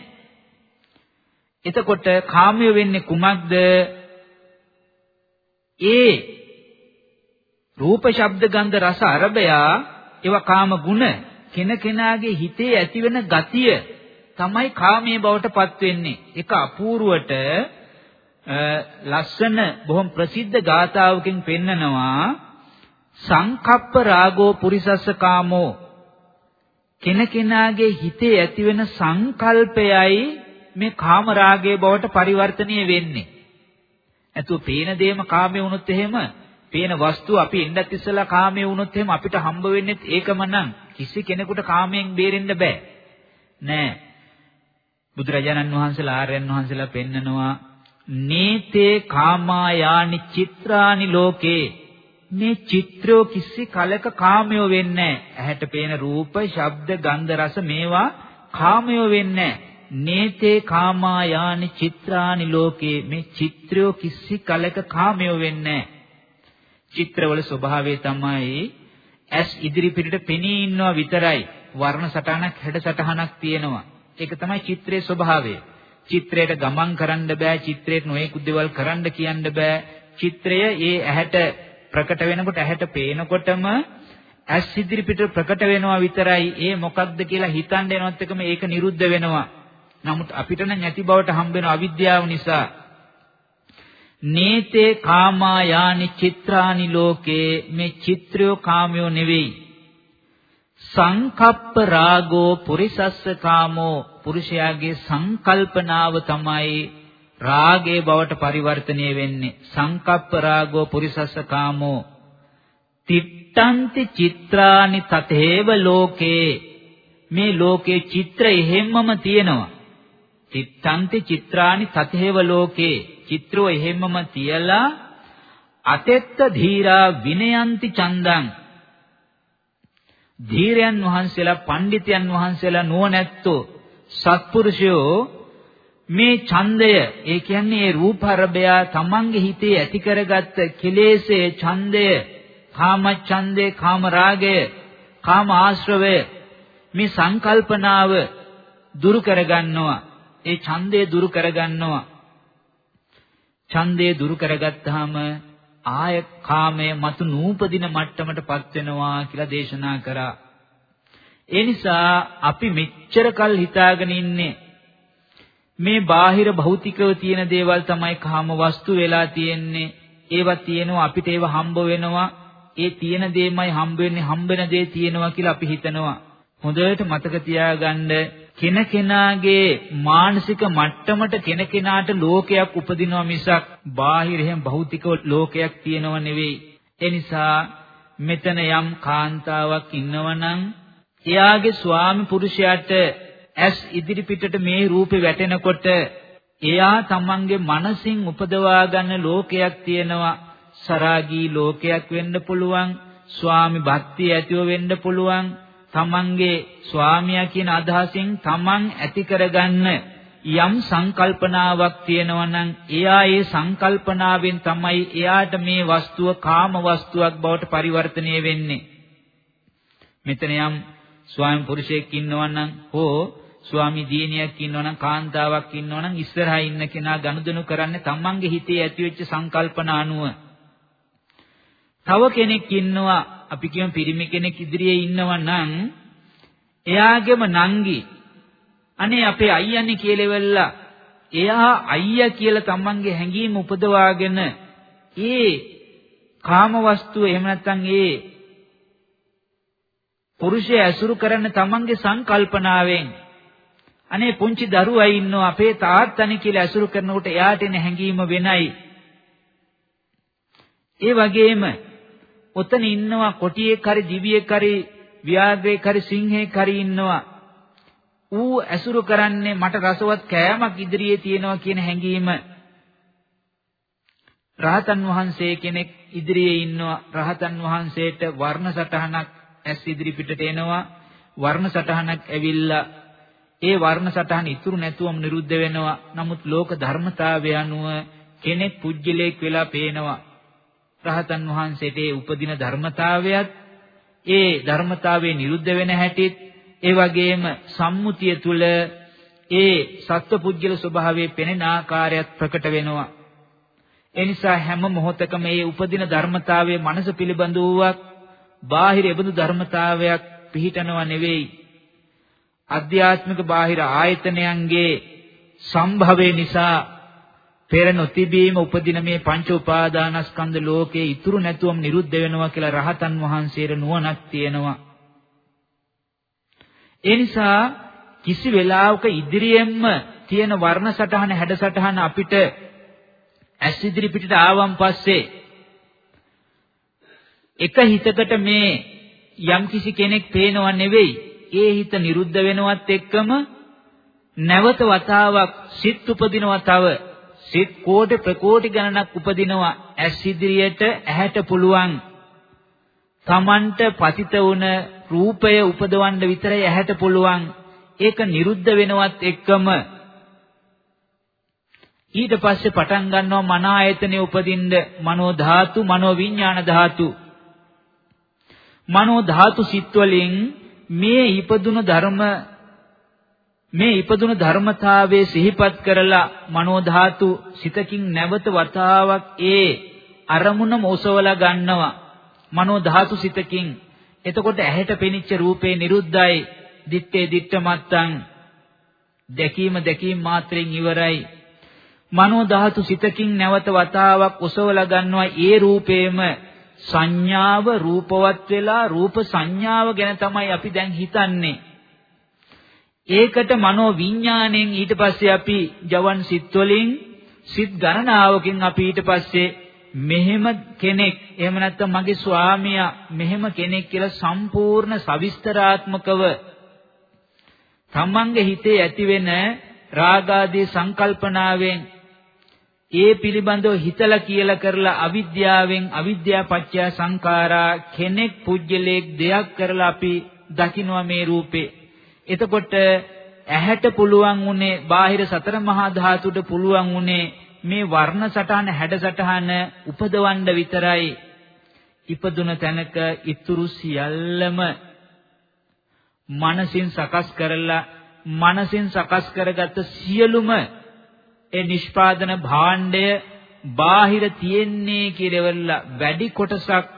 එතකොට කාමයෝ වෙන්නේ කුමක්ද? ඒ රූප ශබ්ද ගන්ධ රස අරබයා ඒවා කාම ගුණ කෙනකෙනාගේ හිතේ ඇතිවෙන ගතිය තමයි කාමයේ බවට පත් වෙන්නේ. ඒක අපූර්වට ලස්සන බොහොම ප්‍රසිද්ධ ගාථාවකින් පෙන්නනවා සංකප්ප රාගෝ පුරිසස්ස කාමෝ කෙනකෙනාගේ හිතේ ඇතිවෙන සංකල්පයයි මේ කාම රාගයේ බවට පරිවර්තනය වෙන්නේ. ඇතුව පේන දේම කාමයේ වුණොත් එහෙම පේන වස්තුව අපි එන්නත් ඉස්සලා කාමයේ වුණොත් එහෙම අපිට හම්බ වෙන්නේ ඒකම නම් කිසි කෙනෙකුට කාමයෙන් බේරෙන්න බෑ. නෑ. බුදුරජාණන් වහන්සේලා ආර්යයන් වහන්සේලා පෙන්නනවා නීතේ කාමායානි චිත්‍රානි ලෝකේ මේ චිත්‍රෝ කිසි කලක කාමයෝ වෙන්නේ නැහැ. ඇහැට පේන රූප, ශබ්ද, ගන්ධ, රස මේවා කාමයෝ වෙන්නේ නැහැ. නේතේ කාමායානි චිත්‍රානි ලෝකේ මේ චිත්‍රෝ කිසි කලක කාමයෝ වෙන්නේ නැහැ. චිත්‍රවල ස්වභාවය තමයි ඇස් ඉදිරි පිටට පෙනී ඉන්නවා විතරයි. වර්ණ සටහනක් හැඩ සටහනක් තියෙනවා. ඒක තමයි චිත්‍රයේ ස්වභාවය. චිත්‍රයට ගමන් කරන්න බෑ චිත්‍රයට නොයෙකුත් දේවල් කරන්න කියන්න බෑ. චිත්‍රය ඒ ඇහැට ප්‍රකට වෙනකොට ඇහැට පේනකොටම ඇස් ඉදිරි පිට ප්‍රකට වෙනවා විතරයි. ඒ මොකක්ද කියලා හිතන්න එනවත් එකම ඒක නිරුද්ධ වෙනවා. නමුත් අපිට නම් නැති බවට හම්බ වෙන අවිද්‍යාව නිසා. නේතේ කාමා යානි චිත්‍රානි ලෝකේ මේ චිත්‍රයෝ කාමයෝ නෙවෙයි. සංකප්ප රාගෝ පුරිසස්ස කාමෝ පුරුෂයාගේ සංකල්පනාව තමයි රාගේ බවට පරිවර්තනය වෙන්නේ. සංකප්ප රාගෝ පුරිසස්ස කාමෝ. තිට්ඨන්ති චිත්‍රානි තතේව ලෝකේ. මේ ලෝකේ චිත්‍ර එහෙම්මම තියෙනවා. චිත්තන්ති චිත්‍රානි තතේව ලෝකේ. චිත්‍රෝ එහෙම්මම තියලා අතෙත්ත ධීරා විනයන්ති චන්දං. ධීරයන් වහන්සේලා පඬිතයන් වහන්සේලා නුවණැත්තෝ සත්පුරුෂයෝ මේ ඡන්දය ඒ කියන්නේ ඒ රූපහරබය තමන්ගේ හිතේ ඇති කරගත්ත කෙලෙස්යේ ඡන්දය කාම ඡන්දේ කාම රාගය කාම ආශ්‍රවය මේ සංකල්පනාව දුරු කරගන්නවා. ඒ ඡන්දය දුරු කරගන්නවා ඡන්දය දුරු කරගත්තාම ආය කාමය මතු නූපදින මට්ටමටපත් වෙනවා කියලා දේශනා කරා ඒ නිසා අපි මෙච්චර කල් හිතාගෙන ඉන්නේ මේ බාහිර භෞතිකව තියෙන දේවල් තමයි කාම වස්තු වෙලා තියෙන්නේ. ඒවා තියෙනවා අපිට ඒවා හම්බ වෙනවා. ඒ තියෙන දේමයි හම්බ වෙන්නේ හම්බෙන දේ තියෙනවා කියලා අපි හිතනවා. හොඳට මතක තියාගන්න කෙනකෙනාගේ මානසික මට්ටමට කෙනකෙනාට ලෝකයක් උපදිනවා මිසක් බාහිර එහෙම භෞතික ලෝකයක් තියෙනව නෙවෙයි. ඒ නිසා මෙතන යම් කාන්තාවක් ඉන්නවනම් එයාගේ ස්වාමි පුරුෂයාට ඇස් ඉදිරිපිටට මේ රූපේ වැටෙනකොට එයා තමන්ගේ මනසින් උපදවා ගන්න ලෝකයක් තියෙනවා. සරාගී ලෝකයක් වෙන්න පුළුවන්. ස්වාමි භක්තිය ඇතිව වෙන්න පුළුවන්. තමන්ගේ ස්වාමියා කියන අදහසින් තමන් ඇති කරගන්න යම් සංකල්පනාවක් තියෙනවා නම් එයා ඒ සංකල්පනාවෙන් තමයි එයාට මේ වස්තුව කාම වස්තුවක් බවට පරිවර්තනය වෙන්නේ මෙතන යම් ස්වාමි පුරුෂයෙක් ඉන්නවා නම් හෝ ස්වාමි දියණියක් ඉන්නවනම් කාන්තාවක් ඉන්නවනම් ඉස්සරහා ඉන්න කෙනා ගනුදෙනු කරන්නේ තමන්ගේ හිතේ ඇතිවෙච්ච සංකල්පන අනුව. තව කෙනෙක් ඉන්නවා අපි කියමු පිරිමි කෙනෙක් ඉදිරියේ ඉන්නවා නම් එයාගේම නංගි. අනේ අපේ අයියන්නේ කියලා වෙල්ලා එයා අයියා කියලා තමන්ගේ හැඟීම උපදවාගෙන ඒ කාම වස්තුව එහෙම නැත්නම් ඒ පුරුෂය ඇසුරු කරන තමන්ගේ සංකල්පනාවෙන්. අනේ පුංචි දරුවා ඉන්නවා අපේ තාත්තනේ කියලා ඇසුරු කරනකොට එයාට එන හැඟීම වෙනයි. ඒ වගේම ඔතන ඉන්නවා කොටියෙක් හරි දිවියෙක් හරි ව්‍යාග්‍රයෙක් හරි සිංහෙක් හරි ඉන්නවා. ඌ ඇසුරු කරන්නේ මට රසවත් කෑමක් ඉදිරියේ තියෙනවා කියන හැඟීම. රහතන් වහන්සේ කෙනෙක් ඉදිරියේ ඉන්නවා. රහතන් වහන්සේට වර්ණ සටහනක් ඇස් ඉදිරි පිටට එනවා. වර්ණ සටහනක් ඇවිල්ලා ඒ වර්ණ සටහන ඉතුරු නැතුවම නිරුද්ධ වෙනවා. නමුත් ලෝක ධර්මතාවය අනුව කෙනෙක් පුජ්‍යලයක් වෙලා පේනවා. රහතන් වහන්සේට ඒ උපදින ධර්මතාවයත් ඒ ධර්මතාවයේ නිරුද්ධ වෙන හැටිත් ඒ වගේම සම්මුතිය තුල ඒ සත්වපුජ්‍යල ස්වභාවයේ පෙනෙන ආකාරයත් ප්‍රකට වෙනවා. ඒ නිසා හැම මොහොතකම මේ උපදින ධර්මතාවයේ මනස පිළිබඳ වූවක් බාහිර එබඳු ධර්මතාවයක් පිහිටනව නෙවෙයි අධ්‍යාත්මික බාහිර ආයතනයන්ගේ සම්භවය නිසා පෙර නොතිබීම උපදින මේ පංච උපාදානස්කන්ධ ලෝකේ ඉතුරු නැතුවම නිරුද්ධ වෙනවා කියලා රහතන් වහන්සේට නුවණක් තියෙනවා. ඒ නිසා කිසි වෙලාවක ඉදිරියෙන්ම තියෙන වර්ණ සටහන හැඩ සටහන අපිට ඇස් ඉදිරි පිටට ආවන් පස්සේ එක හිතකට මේ යම්කිසි කෙනෙක් පේනව නෙවෙයි ඒ හිත නිරුද්ධ වෙනවත් එක්කම නැවත වතාවක් සිත් උපදිනවා තව සිත් කෝටි ප්‍රකෝටි ගණනක් උපදිනවා ඇස් ඉදිරියට ඇහැට පුළුවන්. තමන්ට පතිත වුණ රූපය උපදවන්න විතරයි ඇහැට පුළුවන්. ඒක නිරුද්ධ වෙනවත් එක්කම. ඊට පස්සේ පටන් ගන්නවා මන ආයතනෙ උපදින්න. මනෝ ධාතු මනෝ විඥාන ධාතු. මනෝ ධාතු සිත් වලින් මේ ඉපදුණු ධර්ම මේ ඉපදුණු ධර්මතාවයේ සිහිපත් කරලා මනෝ ධාතු සිතකින් නැවත වතාවක් ඒ අරමුණම ඔසවලා ගන්නවා. මනෝ ධාතු සිතකින්. එතකොට ඇහැට පෙනිච්ච රූපේ නිරුද්ධයි. දිත්තේ දිට්ඨ මත්තං දැකීම දැකීම මාත්‍රෙන් ඉවරයි. මනෝ ධාතු සිතකින් නැවත වතාවක් ඔසවලා ගන්නවා ඒ රූපේම. සංඥාව රූපවත් වෙලා රූප සංඥාව ගැන තමයි අපි දැන් හිතන්නේ. ඒකට මනෝ විඥාණයෙන් ඊට පස්සේ අපි ජවන් සිත් වලින් සිත් ගණනාවකින් අපි ඊට පස්සේ මෙහෙම කෙනෙක් එහෙම නැත්නම් මගේ ස්වාමියා මෙහෙම කෙනෙක් කියලා සම්පූර්ණ සවිස්තරාත්මකව තමන්ගේ හිතේ ඇතිවෙන රාගාදී සංකල්පනාවෙන් ඒ පිළිබඳව හිතලා කියලා කරලා අවිද්‍යාවෙන් අවිද්‍යා පත්‍ය සංඛාරා කෙනෙක් පුජ්‍යලයක් දෙයක් කරලා අපි දකින්නවා මේ රූපේ. එතකොට ඇහැට පුළුවන් උනේ බාහිර සතර මහා ධාතුට පුළුවන් උනේ මේ වර්ණ සටහන හැඩ සටහන උපදවන්න විතරයි. ඉපදුන තැනක ඉතුරු සියල්ලම මනසින් සකස් කරලා මනසින් සකස් කරගත්ත සියලුම ඒ නිෂ්පාදන භාණ්ඩය බාහිර තියෙන්නේ කියලා වැඩි කොටසක්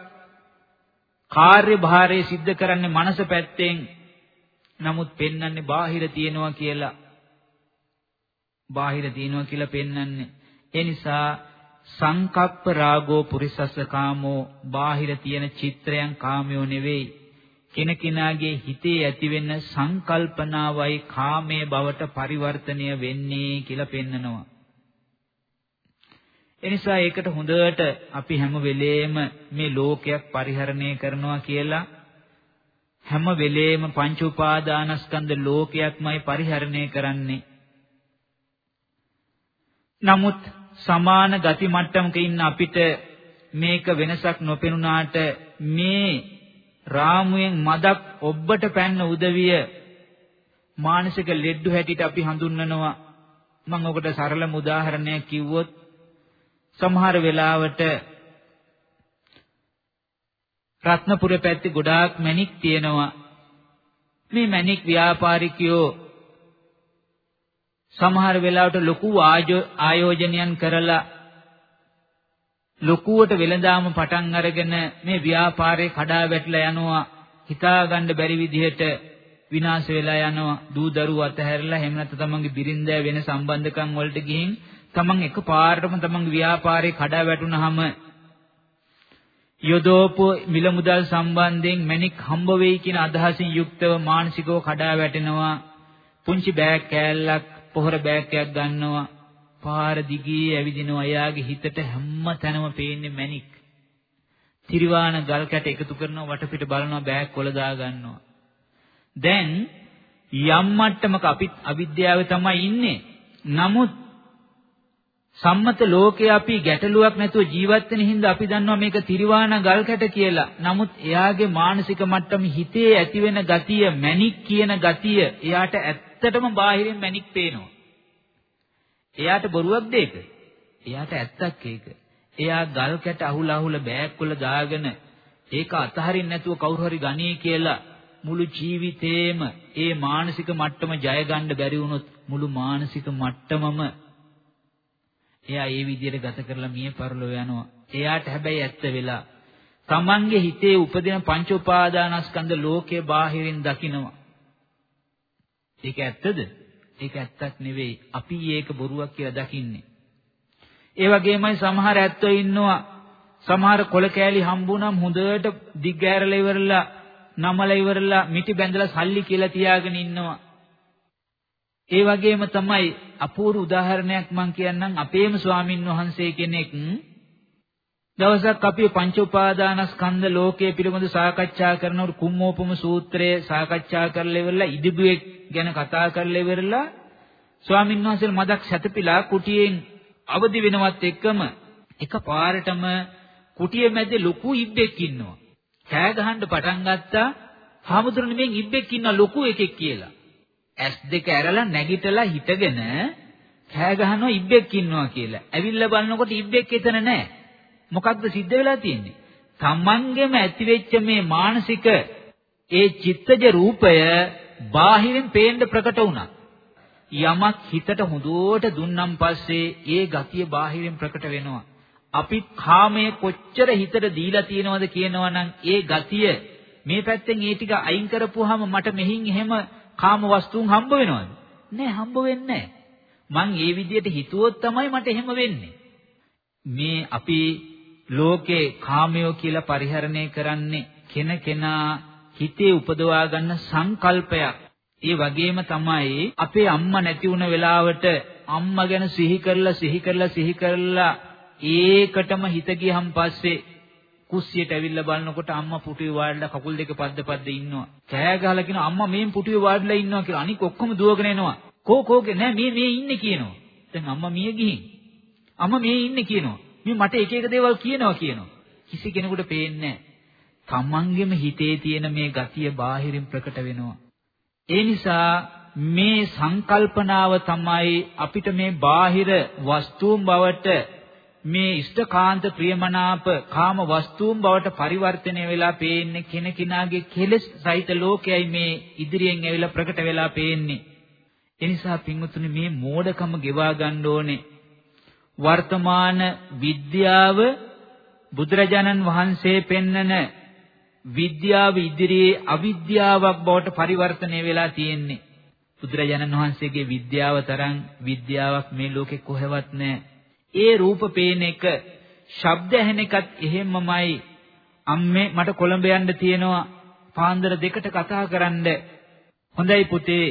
කාර්යභාරය සිද්ධ කරන්නේ මනස පැත්තෙන් නමුත් පෙන්වන්නේ බාහිර තියෙනවා කියලා. බාහිර තියෙනවා කියලා පෙන්වන්නේ ඒ නිසා සංකප්ප රාගෝ පුරිසස්ස කාමෝ බාහිර තියෙන චිත්‍රයන් කාමයෝ නෙවෙයි. කෙනකෙනාගේ හිතේ ඇතිවෙන සංකල්පනාවයි කාමයේ බවට පරිවර්තනය වෙන්නේ කියලා පෙන්නනවා. එනිසා ඒකට හොඳට අපි හැම වෙලේම මේ ලෝකයක් පරිහරණය කරනවා කියලා හැම වෙලේම පංච උපාදානස්කන්ධ ලෝකයක්මයි පරිහරණය කරන්නේ. නමුත් සමාන ගති මට්ටමක ඉන්න අපිට මේක වෙනසක් නොපෙනුනාට මේ රාමුවෙන් මදක් ඔබ්බට පැන්න උදවිය මානසික ලෙඩ්ඩු හැටියට අපි හඳුන්වනවා මම ඔකට සරලම උදාහරණයක් කිව්වොත් සමහර වෙලාවට රත්නපුර පැත්තේ ගොඩාක් මැණික් තියෙනවා. මේ මැණික් ව්‍යාපාරිකයෝ සමහර වෙලාවට ලොකු ආයෝජනයන් කරලා ලොකුවට වෙළඳාම පටන් අරගෙන මේ ව්‍යාපාරේ කඩා වැටලා යනවා. හිතාගන්න බැරි විදිහට විනාශ වෙලා යනවා. දූ දරුවෝ අතහැරලා එහෙම නැත්නම් තමන්ගේ බිරින්දෑ වෙන සම්බන්ධකම් වලට ගිහින් තමන් එකපාරටම තමන්ගේ ව්‍යාපාරේ කඩා වැටුනහම යොදෝපු මිල මුදල් සම්බන්ධයෙන් මැණික් හම්බ වෙයි කියන අදහසින් යුක්තව මානසිකව කඩා වැටෙනවා පුංචි බෑග් කෑල්ලක් පොහොර බෑග් එකක් ගන්නවා පාර දිගේ ඇවිදිනවා. එයාගේ හිතට හැම තැනම පේන්නේ මැණික්. තිරිවාණ ගල් කැට එකතු කරනවා වටපිට බලනවා බෑග් කොල දා ගන්නවා. දැන් යම් මට්ටමක අපිත් අවිද්‍යාවේ තමයි ඉන්නේ. නමුත් සම්මත ලෝකේ අපි ගැටලුවක් නැතුව ජීවත් වෙන හින්දා අපි දන්නවා මේක තිරිවාණ ගල් කැට කියලා. නමුත් එයාගේ මානසික මට්ටම හිතේ ඇතිවෙන ගතිය මැණික් කියන ගතිය එයාට ඇත්තටම බාහිරින් මැණික් පේනවා. එයාට බොරුවක්ද ඒක? එයාට ඇත්තක් ඒක. එයා ගල් කැට අහුල අහුල බෑග් වල දාගෙන ඒක අතහරින්න නැතුව කවුරු හරි ගනී කියලා මුළු ජීවිතේම ඒ මානසික මට්ටම ජය ගන්න බැරි වුණොත් මුළු මානසික මට්ටමම එයා ඒ විදිහට ගත කරලා මිය පරලෝ යනවා. එයාට හැබැයි ඇත්ත වෙලා තමන්ගේ හිතේ උපදින පංච උපාදානස්කන්ධ ලෝකයේ බාහිරින් දකිනවා. ඒක ඇත්තද? ඒක ඇත්තක් නෙවෙයි. අපි ඒක බොරුවක් කියලා දකින්නේ. ඒ වගේමයි සමහර ඇත්තෝ ඉන්නවා. සමහර කොල කෑලි හම්බුනම හොඳට දිග්ගෑරලා ඉවරලා නමලා ඉවරලා මිටි බැඳලා සල්ලි කියලා තියාගෙන ඉන්නවා. ඒ වගේම තමයි අපූර්ව උදාහරණයක් මම කියන්නම් අපේම ස්වාමින් වහන්සේ කෙනෙක් දවසක් අපි පංච උපාදානස්කන්ධ ලෝකයේ පිළිබඳ සාකච්ඡා කරනකොට කුම්මෝපම සූත්‍රය සාකච්ඡා කරලා ඉවරලා ඉදිබුවෙක් ගැන කතා කරලා ඉවරලා ස්වාමීන් වහන්සේ මදක් සැතපීලා කුටියෙන් අවදි වෙනවත් එක්කම එකපාරටම කුටිය මැද ලොකු ඉබ්බෙක් ඉන්නවා. කෑ ගහන්න පටන් ගත්තා. හාමුදුරනේ මෙන් ඉබ්බෙක් ඉන්න ලොකු එකෙක් කියලා. ඇස් දෙක ඇරලා නැගිටලා හිටගෙන කෑ ගහනවා ඉබ්බෙක් ඉන්නවා කියලා. ඇවිල්ලා බලනකොට ඉබ්බෙක් එතන නැහැ. මොකක්ද සිද්ධ වෙලා තියෙන්නේ? තමන්ගෙම ඇතිවෙච්ච මේ මානසික ඒ චිත්තජ රූපය බාහිරින් පේන්න ප්‍රකට වුණා. යමක් හිතට හොඳට දුන්නම් පස්සේ ඒ ගතිය බාහිරින් ප්‍රකට වෙනවා. අපි කාමයේ කොච්චර හිතට දීලා තියෙනවද කියනවනම් ඒ ගතිය මේ පැත්තෙන් ඒ ටික අයින් කරපුවාම මට මෙහින් එහෙම කාම වස්තුන් හම්බ වෙනවද? නෑ හම්බ වෙන්නේ නෑ. මං ඒ විදිහට හිතුවොත් තමයි මට එහෙම වෙන්නේ. මේ අපි ලෝකේ කාමයෝ කියලා පරිහරණය කරන්නේ කෙනකෙනා හිතේ උපදවා ගන්න සංකල්පයක්. ඒ වගේම තමයි අපේ අම්මා නැති වුණ වෙලාවට අම්මා ගැන සිහි කරලා සිහි කරලා සිහි කරලා ඒකටම හිත ගියහම පස්සේ කුස්සියට ඇවිල්ලා බලනකොට අම්මා පුටුවේ වාඩිලා කකුල් දෙක පද්ද පද්ද ඉන්නවා. කෑ ගහලා කියනවා අම්මා මේන් පුටුවේ වාඩිලා ඉන්නවා කියලා. අනික ඔක්කොම දුවගෙන එනවා. කෝ කෝගේ නෑ මේ මේ ඉන්නේ කියනවා. දැන් අම්මා මිය ගිහින්. අම්මා මේ ඉන්නේ කියනවා. මේ මට එක එක දේවල් කියනවා කියනවා. කිසි කෙනෙකුට පේන්නේ තමන්ගෙම හිතේ තියෙන මේ ගතිය බාහිරින් ප්‍රකට වෙනවා. ඒ නිසා මේ සංකල්පනාව තමයි අපිට මේ බාහිර වස්තුන් බවට මේ ඉෂ්ඨකාන්ත ප්‍රියමනාප කාම වස්තුන් බවට පරිවර්තනය වෙලා පේන්නේ කෙනකිනාගේ කෙලෙස් සහිත ලෝකයයි මේ ඉදිරියෙන් ඇවිල්ලා ප්‍රකට වෙලා පේන්නේ. ඒ නිසා පින්වතුනි මේ මෝඩකම ගෙවා ගන්න ඕනේ. වර්තමාන විද්‍යාව බුදුරජාණන් වහන්සේ පෙන්නන විද්‍යාව ඉදිරියේ අවිද්‍යාවක් බවට පරිවර්තනය වෙලා තියෙන්නේ. බුදුරජාණන් වහන්සේගේ විද්‍යාව තරම් විද්‍යාවක් මේ ලෝකේ කොහෙවත් නැහැ. ඒ රූප පේන එක, ශබ්ද ඇහෙන එකත් එහෙමමයි. අම්මේ මට කොළඹ යන්න තියෙනවා. පාන්දර දෙකට කතා කරන්න. හොඳයි පුතේ.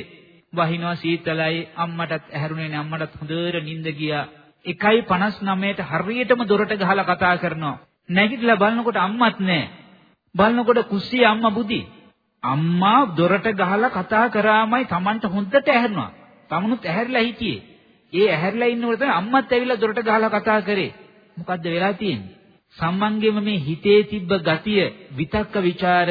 වහිනවා සීතලයි අම්මටත් ඇහැරුණේ නෑ අම්මටත් හොඳට නිින්ද ගියා 1:59ට හරියටම දොරට ගහලා කතා කරනවා නැගිටලා බලනකොට අම්මත් නෑ බලනකොට කුස්සියේ අම්මා බුදි අම්මා දොරට ගහලා කතා කරාමයි Tamanට හොඳට ඇහැරුණා තමනුත් ඇහැරිලා හිටියේ ඒ ඇහැරිලා ඉන්නකොට තමයි අම්මත් ඇවිල්ලා දොරට ගහලා කතා කරේ මොකද්ද වෙලා තියෙන්නේ සම්මන්ගේම මේ හිතේ තිබ්බ ගතිය විතක්ක ਵਿਚාර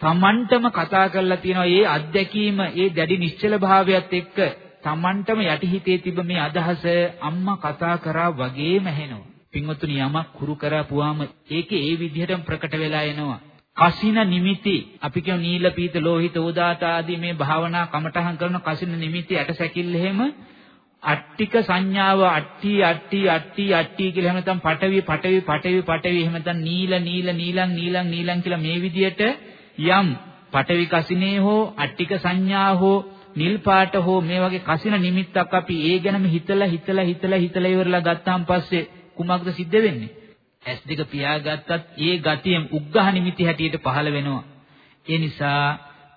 තමන්ටම කතා කරලා තියෙනවා මේ අත්දැකීම ඒ දැඩි නිශ්චල භාවයත් එක්ක තමන්ටම යටිහිතේ තිබ්බ මේ අදහස අම්මා කතා කරා වගේම ඇහෙනවා. පින්වතුනි යමක් කුරු කරපුවාම ඒකේ ඒ විදිහටම ප්‍රකට වෙලා එනවා. කසින නිමිති අපි කියමු නීල පීත ලෝහිත උදාත ආදී මේ භාවනා කමඨහන් කරන කසින නිමිති ඇට සැකිල්ල එහෙම අට්ටික සංඥාව අට්ටි අට්ටි අට්ටි අට්ටි කියලා එහෙම නැත්නම් පටවි පටවි පටවි පටවි එහෙම නැත්නම් නීල නීල නීලං නීලං නීලං කියලා මේ විදිහට යම් පටවි කසිනේ හෝ අට්ටික සංඥා හෝ නිල් පාට හෝ මේ වගේ කසින නිමිත්තක් අපි ඒ ගැනම හිතලා හිතලා හිතලා හිතලා ඉවරලා ගත්තාන් පස්සේ කුමක්ද සිද්ධ වෙන්නේ? ඇස් දෙක පියාගත්තත් ඒ ගතියෙන් උග්ඝහ නිමිති හැටියට පහළ වෙනවා. ඒ නිසා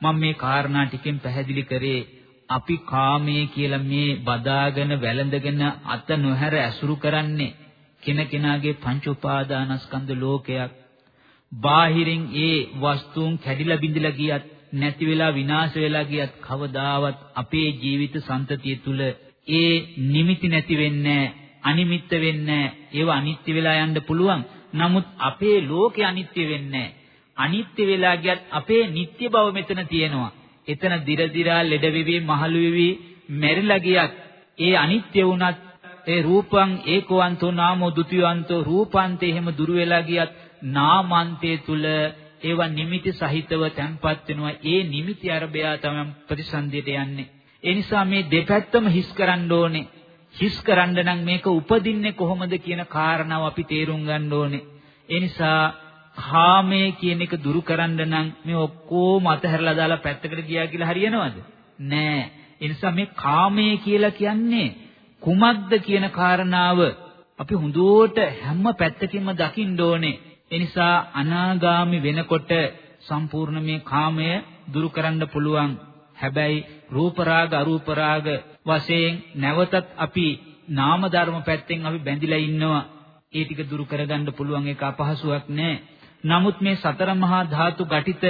මම මේ කාරණා ටිකෙන් පැහැදිලි කරේ අපි කාමයේ කියලා මේ බදාගෙන වැළඳගෙන අත නොහැර ඇසුරු කරන්නේ කෙනකෙනාගේ පංච උපාදානස්කන්ධ ලෝකයක්. බාහිරින් ඒ වස්තුන් කැඩිලා බිඳිලා ගියත් නැති වෙලා විනාශ වෙලා ගියත් කවදාවත් අපේ ජීවිත සම්තතිය තුල ඒ නිමිති නැති වෙන්නේ අනිමිත්ත වෙන්නේ ඒව අනිත්‍ය වෙලා යන්න පුළුවන්. නමුත් අපේ ලෝකේ අනිත්‍ය වෙන්නේ අනිත්‍ය වෙලා ගියත් අපේ නිට්ටය බව මෙතන තියෙනවා. එතන දිර දිරා ලෙඩ වෙවි මහලු වෙවි මැරිලා ගියත් ඒ අනිත්‍ය වුණත් ඒ රූපං ඒකවන්තෝ නාමෝ ဒ ුතියවන්තෝ රූපාන්තේ එහෙම දුර වෙලා ගියත් නාමන්තයේ තුල ඒවා නිමිති සහිතව තැන්පත් වෙනවා. ඒ නිමිති අරබයා තමයි ප්‍රතිසන්දියට යන්නේ. ඒ නිසා මේ දෙපැත්තම හිස් කරන්න ඕනේ. හිස් කරන්න නම් මේක උපදින්නේ කොහොමද කියන කාරණාව අපි තේරුම් ගන්න ඕනේ. ඒ නිසා කාමයේ කියන එක දුරු කරන්න නම් මේ ඔක්කොම අතහැරලා දාලා පැත්තකට ගියා කියලා හරියනවද? නෑ. ඒ නිසා මේ කාමයේ කියලා කියන්නේ කුමක්ද කියන කාරණාව අපි හොඳට හැම පැත්තකින්ම දකින්න ඕනේ. එනිසා අනාගාමි වෙනකොට සම්පූර්ණ මේ කාමය දුරු කරන්න පුළුවන්. හැබැයි රූප රාග අරූප රාග වශයෙන් නැවතත් අපි නාම ධර්ම පැත්තෙන් අපි බැඳිලා ඉන්නවා. ඒ ටික දුරු කරගන්න පුළුවන් එක අපහසුයක් නෑ. නමුත් මේ සතර මහා ධාතු ඝටිත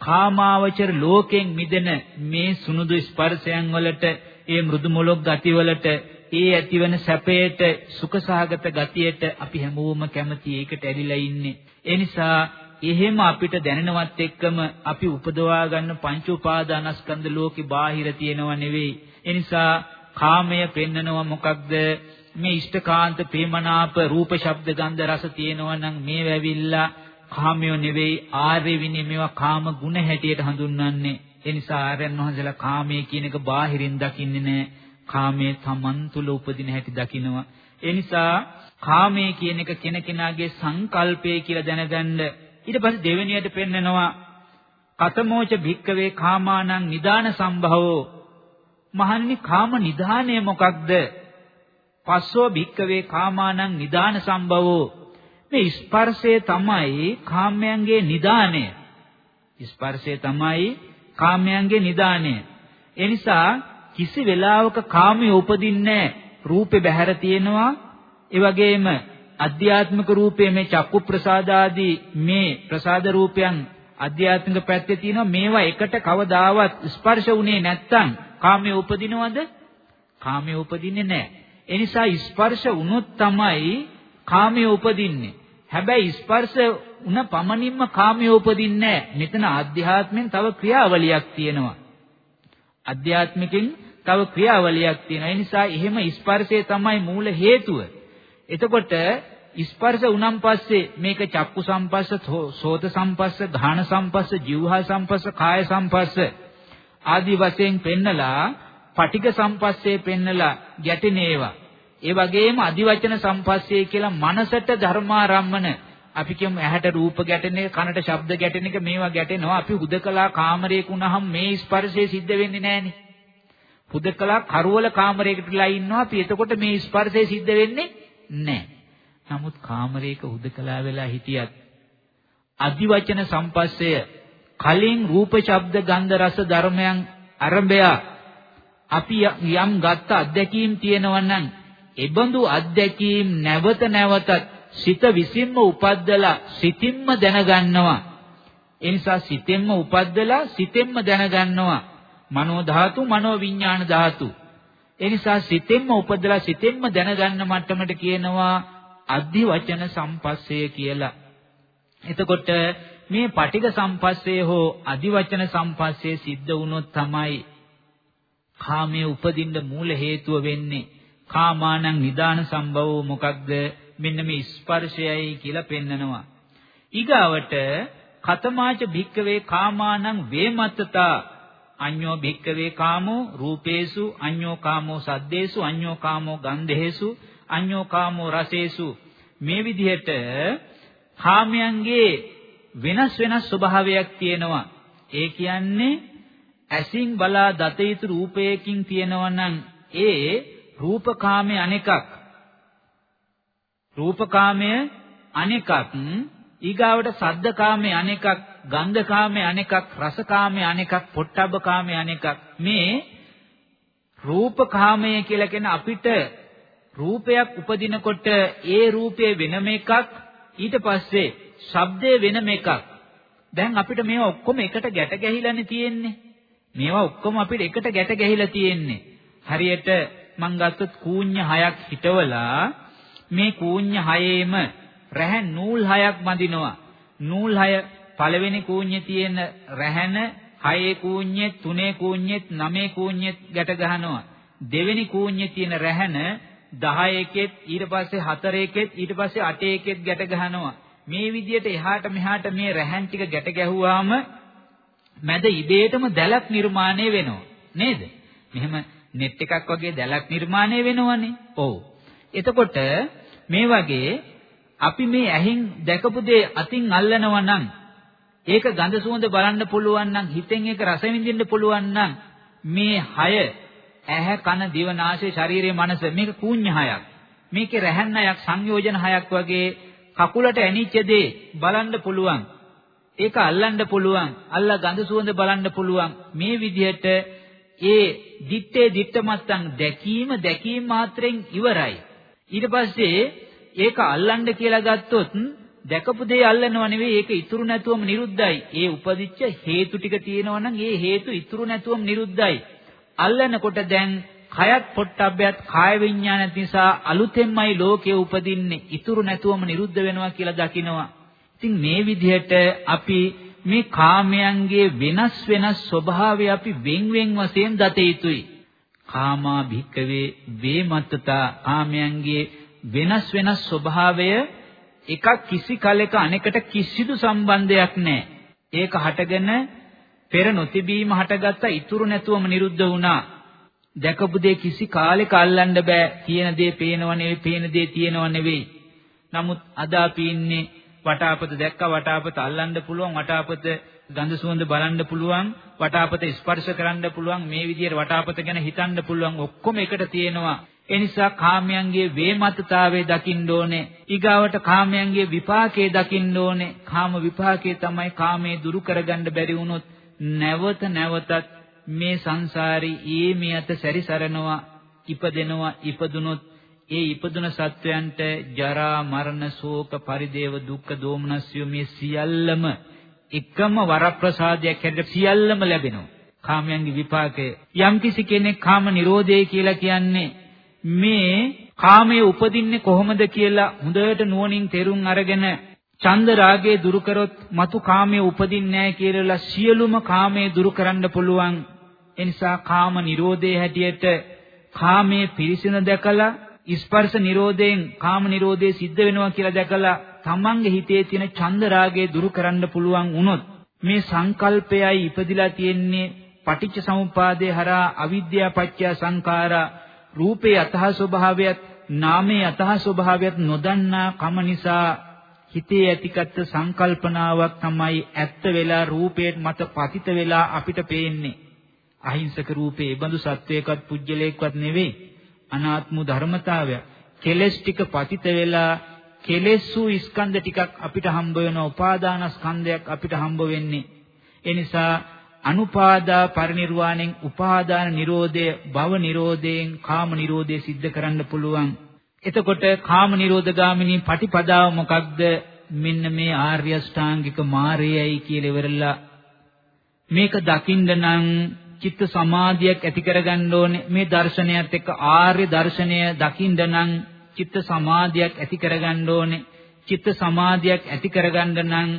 කාමාවචර ලෝකයෙන් මිදෙන මේ සුනුදු ස්පර්ශයන් වලට ඒ මෘදු මොලොක් ගති වලට ඒ ඇතිවන සැපයට සුඛසහගත ගතියට අපි හැමෝම කැමති ඒකට ඇලිලා ඉන්නේ. ඒ නිසා එහෙම අපිට දැනෙනවත් එක්කම අපි උපදවා ගන්න පංච උපාදානස්කන්ධ ලෝකේ බාහිර තියෙනව නෙවෙයි. ඒ නිසා කාමය පෙන්නනවා මොකක්ද? මේ ඉෂ්ඨකාන්ත ප්‍රේමනාප රූප ශබ්ද ගන්ධ රස තියෙනවා නම් මේ වැවිල්ලා කාමයෝ නෙවෙයි ආර්ය විනය මේවා කාම ගුණ හැටියට හඳුන්වන්නේ. ඒ නිසා ආර්යයන් වහන්සේලා කාමයේ කියන එක බාහිරින් දකින්නේ නැහැ. කාමයේ Taman තුල උපදින හැටි දකිනවා. ඒ නිසා කාමයේ කියන එක කෙනකෙනාගේ සංකල්පය කියලා දැනගන්න ඊට පස්සේ දෙවෙනියට පෙන්නනවා කතමෝච භික්කවේ කාමානං නිදාන සම්භවෝ මහණනි කාම නිදානය මොකක්ද? පස්සෝ භික්කවේ කාමානං නිදාන සම්භවෝ මේ ස්පර්ශය තමයි කාමයන්ගේ නිදානය. ස්පර්ශය තමයි කාමයන්ගේ නිදානය. ඒ නිසා කිසි වෙලාවක කාමයේ උපදින්නේ රූපේ බැහැර තියෙනවා ඒ වගේම අධ්‍යාත්මික රූපයේ මේ චක්කු ප්‍රසාද ආදී මේ ප්‍රසාද රූපයන් අධ්‍යාත්මික පැත්තේ තියෙනවා මේවා එකට කවදාවත් ස්පර්ශ වුණේ නැත්තම් කාමයේ උපදිනවද? කාමයේ උපදින්නේ නැහැ. ඒ නිසා ස්පර්ශ වුණොත් තමයි කාමයේ උපදින්නේ. හැබැයි ස්පර්ශ වුණ පමණින්ම කාමයේ උපදින්නේ නැහැ. මෙතන ආධ්‍යාත්මෙන් තව ක්‍රියාවලියක් තියෙනවා. ආධ්‍යාත්මිකින් තව ක්‍රියාවලියක් තියෙනවා. ඒ නිසා එහෙම ස්පර්ශය තමයි මූල හේතුව. එතකොට ස්පර්ශ උනම් පස්සේ මේක චක්කු සම්පස්ස, සෝත සම්පස්ස, ධාන සම්පස්ස, જીවහා සම්පස්ස, කාය සම්පස්ස ආදී වශයෙන් පෙන්නලා පටික සම්පස්සේ පෙන්නලා ගැටෙන ඒවා. ඒ වගේම අදිවචන සම්පස්සේ කියලා මනසට ධර්මාරම්මන අපි කියමු ඇහැට රූප ගැටෙන එක කනට ශබ්ද ගැටෙන එක මේවා ගැටෙනවා. අපි හුදකලා කාමරයක වුණාම මේ ස්පර්ශය සිද්ධ වෙන්නේ නැහනේ. හුදකලා කරවල කාමරයකටලා ඉන්නවා. අපි එතකොට මේ ස්පර්ශය සිද්ධ වෙන්නේ නැහැ. නමුත් කාමරයක හුදකලා වෙලා හිටියත් අදිවචන සම්පස්සය කලින් රූප ශබ්ද ගන්ධ රස ධර්මයන් අරඹය අපි යම් ගත්ත අත්දැකීම් තියෙනවා නම් එබඳු අත්දැකීම් නැවත නැවතත් සිත විසින්ම උපද්දලා සිතින්ම දැනගන්නවා. ඒ නිසා සිතෙන්ම උපද්දලා සිතෙන්ම දැනගන්නවා. මනෝ ධාතු, මනෝ විඥාන ධාතු. ඒ නිසා සිතෙන්ම උපදලා සිතෙන්ම දැනගන්න මට්ටමට කියනවා අධි වචන සම්පස්සය කියලා. එතකොට මේ පටික සම්පස්සේ හෝ අධි වචන සම්පස්සේ සිද්ධ වුණොත් තමයි කාමයේ උපදින්න මූල හේතුව වෙන්නේ. කාමානං නිදාන සම්භවෝ මොකක්ද? මෙන්න මේ ස්පර්ශයයි කියලා පෙන්නනවා. ඊගාවට කතමාච භික්කවේ කාමානං වේමත්තතා අඤ්ඤෝ භික්කවේ කාමෝ රූපේසු අඤ්ඤෝ කාමෝ සද්දේසු අඤ්ඤෝ කාමෝ ගන්ධේසු අඤ්ඤෝ කාමෝ රසේසු මේ විදිහට කාමයන්ගේ වෙනස් වෙනස් ස්වභාවයක් තියෙනවා ඒ කියන්නේ ඇසින් බලා දත යුතු රූපයකින් තියෙනවා නම් ඒ රූපකාමයේ අනෙකක්. රූපකාමය අනෙකක්. ඊගාවට සද්දකාමයේ අනෙකක් ගන්ධකාමයේ අනෙකක් රසකාමයේ අනෙකක් පොට්ටබ්බකාමයේ අනෙකක්. මේ රූපකාමය කියලා කියන අපිට රූපයක් උපදිනකොට ඒ රූපේ වෙනම එකක්. ඊට පස්සේ ශබ්දේ වෙනම එකක්. දැන් අපිට මේවා ඔක්කොම එකට ගැට ගැහිලානේ තියෙන්නේ. මේවා ඔක්කොම අපිට එකට ගැට ගැහිලා තියෙන්නේ. හරියට මං ගත්තොත් කූඤ්ඤ හයක් හිටවලා මේ කූඤ්ඤ හයේම රැහන් නූල් හයක් බඳිනවා. නූල් හය පළවෙනි කූඤ්ඤේ තියෙන රැහන හයේ කූඤ්ඤෙත් තුනේ කූඤ්ඤෙත් නවයේ කූඤ්ඤෙත් ගැට ගහනවා. දෙවෙනි කූඤ්ඤේ තියෙන රැහන 10 ඊට පස්සේ 4 ඊට පස්සේ 8 ගැට ගහනවා. මේ විදිහට එහාට මෙහාට මේ රැහන් ටික ගැට ගැහුවාම මැද ඉබේටම දැලක් නිර්මාණය වෙනවා. නේද? මෙහෙම net එකක් වගේ දැලක් නිර්මාණය වෙනවනේ. ඔව්. එතකොට මේ වගේ අපි මේ ඇහින් දැකපු දේ අතින් අල්ලනවා නම් ඒක ගඳ සුවඳ බලන්න පුළුවන් නම් හිතෙන් ඒක රස විඳින්න පුළුවන් නම් මේ හය ඇහැ කන දිව නාසය ශරීරය මනස මේක කූඤ්ඤ හයක් මේකේ රැහන් හයක් සංයෝජන හයක් වගේ කකුලට ඇනිච්ච දේ බලන්න පුළුවන් ඒක අල්ලන්න පුළුවන් අල්ලා ගඳ සුවඳ බලන්න පුළුවන් මේ විදිහට ඒ දිත්තේ දිත්තමත්තන් දැකීම දැකීම මාත්‍රෙන් ඉවරයි ඊට පස්සේ ඒක අල්ලන්න කියලා ගත්තොත් දැකපු දේ අල්ලනව නෙවෙයි ඒක ඉතුරු නැතුවම නිරුද්ධයි. ඒ උපදිච්ච හේතු ටික තියෙනවා නම් ඒ හේතු ඉතුරු නැතුවම නිරුද්ධයි. අල්ලනකොට දැන් කයත් පොට්ටබ්බයත් කාය විඥානත් නිසා අලුතෙන්මයි ලෝකයේ උපදින්නේ. ඉතුරු නැතුවම නිරුද්ධ වෙනවා කියලා දකිනවා. ඉතින් මේ විදිහට අපි මේ කාමයන්ගේ වෙනස් වෙනස් ස්වභාවය අපි වෙන් වෙන් වශයෙන් දත යුතුයි. කාමා භික්කවේ වේමත්තතා කාමයන්ගේ වෙනස් වෙනස් ස්වභාවය එකක් කිසි කලෙක අනෙකට කිසිදු සම්බන්ධයක් නැහැ. ඒක හටගෙන පෙර නොතිබීම හටගත්ත ඉතුරු නැතුවම නිරුද්ධ වුණා. දැකපු දේ කිසි කාලෙක අල්ලන්න බෑ. තියෙන දේ පේනව නෙවෙයි, පේන දේ තියෙනව නෙවෙයි. නමුත් අද අපි ඉන්නේ වටාපත දැක්ක වටාපත අල්ලන්න පුළුවන් වටාපත ගඳ සුවඳ බලන්න පුළුවන් වටාපත ස්පර්ශ කරන්න පුළුවන් මේ විදිහට වටාපත ගැන හිතන්න පුළුවන් ඔක්කොම එකට තියෙනවා. ඒ නිසා කාමයන්ගේ වේමතතාවය දකින්න ඕනේ. ඊගාවට කාමයන්ගේ විපාකයේ දකින්න ඕනේ. කාම විපාකයේ තමයි කාමයේ දුරු කරගන්න බැරි වුණොත් නැවත නැවතත් මේ සංසාරී ඊමියත සැරිසරනවා ඉපදෙනවා ඉපදුනොත් ඒ ඉපදුන සත්වයන්ට ජරා මරණ ශෝක පරිදේව දුක්ඛ දෝමනස්ය මේ සියල්ලම එකම වරප්‍රසාදයක් හැටියට සියල්ලම ලැබෙනවා. කාමයන්ගේ විපාකය. යම්කිසි කෙනෙක් කාම නිරෝධය කියලා කියන්නේ මේ කාමයේ උපදින්නේ කොහොමද කියලා හොඳට නුවණින් තේරුම් අරගෙන චන්ද රාගය දුරු කරොත් మతు කාමයේ උපදින්නේ නැහැ කියලා සියලුම කාමයේ දුරු කරන්න පුළුවන්. එනිසා කාම නිරෝධයේ හැටියට කාමයේ පිරිසින දැකලා ස්පර්ශ නිරෝධයෙන් කාම නිරෝධය සිද්ධ වෙනවා කියලා දැකලා තමන්ගේ හිතේ තියෙන චන්ද රාගය දුරු කරන්න පුළුවන් වුණොත් මේ සංකල්පයයි ඉපදිලා තියෙන්නේ පටිච්ච සමුපාදේ හරහා අවිද්‍යාව පත්‍ය සංඛාරා රූපේ අතහ ස්වභාවයත් නාමයේ අතහ ස්වභාවයත් නොදන්නා කම නිසා හිතේ ඇතිකත් සංකල්පනාවක් තමයි ඇත්ත වෙලා රූපයට මත පතිත වෙලා අපිට පේන්නේ. අහිංසක රූපේ ඒ බඳු සත්වයකවත් පුජ්‍යලයක්වත් නෙවෙයි. අනාත්ම ධර්මතාවය. කෙලස් ටික පතිත වෙලා කෙලෙසු ස්කන්ධ ටිකක් අපිට හම්බ වෙන උපාදාන ස්කන්ධයක් අපිට හම්බ වෙන්නේ. ඒ නිසා අනුපාදා පරිනිර්වාණයෙන් උපාදාන නිරෝධය භව නිරෝධයෙන් කාම නිරෝධය සිද්ධ කරන්න පුළුවන්. එතකොට කාම නිරෝධගාමිනී පටිපදාව මොකක්ද? මෙන්න මේ ආර්ය අෂ්ටාංගික මාර්ගයයි කියලා ඉවරලා. මේක දකින්න නම් චිත්ත සමාධියක් ඇති කරගන්න ඕනේ. මේ දර්ශනයත් එක්ක ආර්ය දර්ශනය දකින්න නම් චිත්ත සමාධියක් ඇති කරගන්න ඕනේ. චිත්ත සමාධියක් ඇති කරගන්න නම්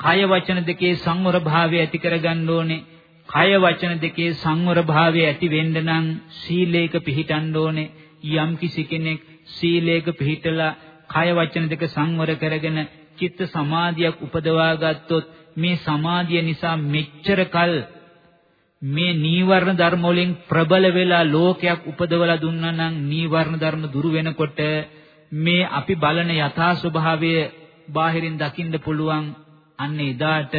කය වචන දෙකේ සංවර භාවය ඇති කරගන්න ඕනේ. කය වචන දෙකේ සංවර භාවය ඇති වෙන්න නම් සීලයක පිහිටන්න ඕනේ. යම් කිසි කෙනෙක් සීලයක පිහිටලා කය වචන දෙක සංවර කරගෙන චිත්ත සමාධියක් උපදවා ගත්තොත් මේ සමාධිය නිසා මෙච්චර කල් මේ නීවරණ ධර්ම වලින් ප්‍රබල වෙලා ලෝකයක් උපදවලා දුන්නා නම් නීවරණ ධර්ම දුරු වෙනකොට මේ අපි බලන යථා ස්වභාවය බාහිරින් දකින්න පුළුවන්. අන්න එදාට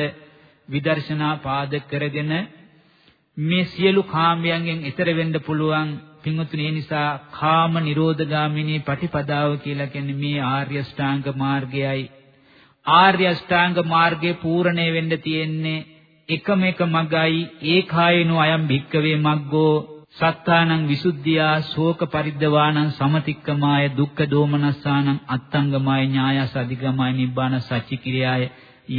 විදර්ශනා පාදක කරගෙන මේ සියලු කාමයන්ගෙන් එතර වෙන්න පුළුවන්. පින්වතුනි නිසා කාම නිරෝධගාමිනී පටිපදාව කියලා කියන්නේ මේ ආර්ය ශ්‍රාංග මාර්ගයයි. ආර්ය ශ්‍රාංග මාර්ගේ පූර්ණේ වෙන්න තියෙන්නේ එකම එක මගයි ඒකායනෝ අයම් භික්කවේ මග්ගෝ සත්තානං විසුද්ධියා ශෝක පරිද්දවානං සමතික්කමාය දුක්ඛ දෝමනස්සානං අත්තංගමාය ඥායස අධිගමාය නිබ්බාන සච්චි කිරියාය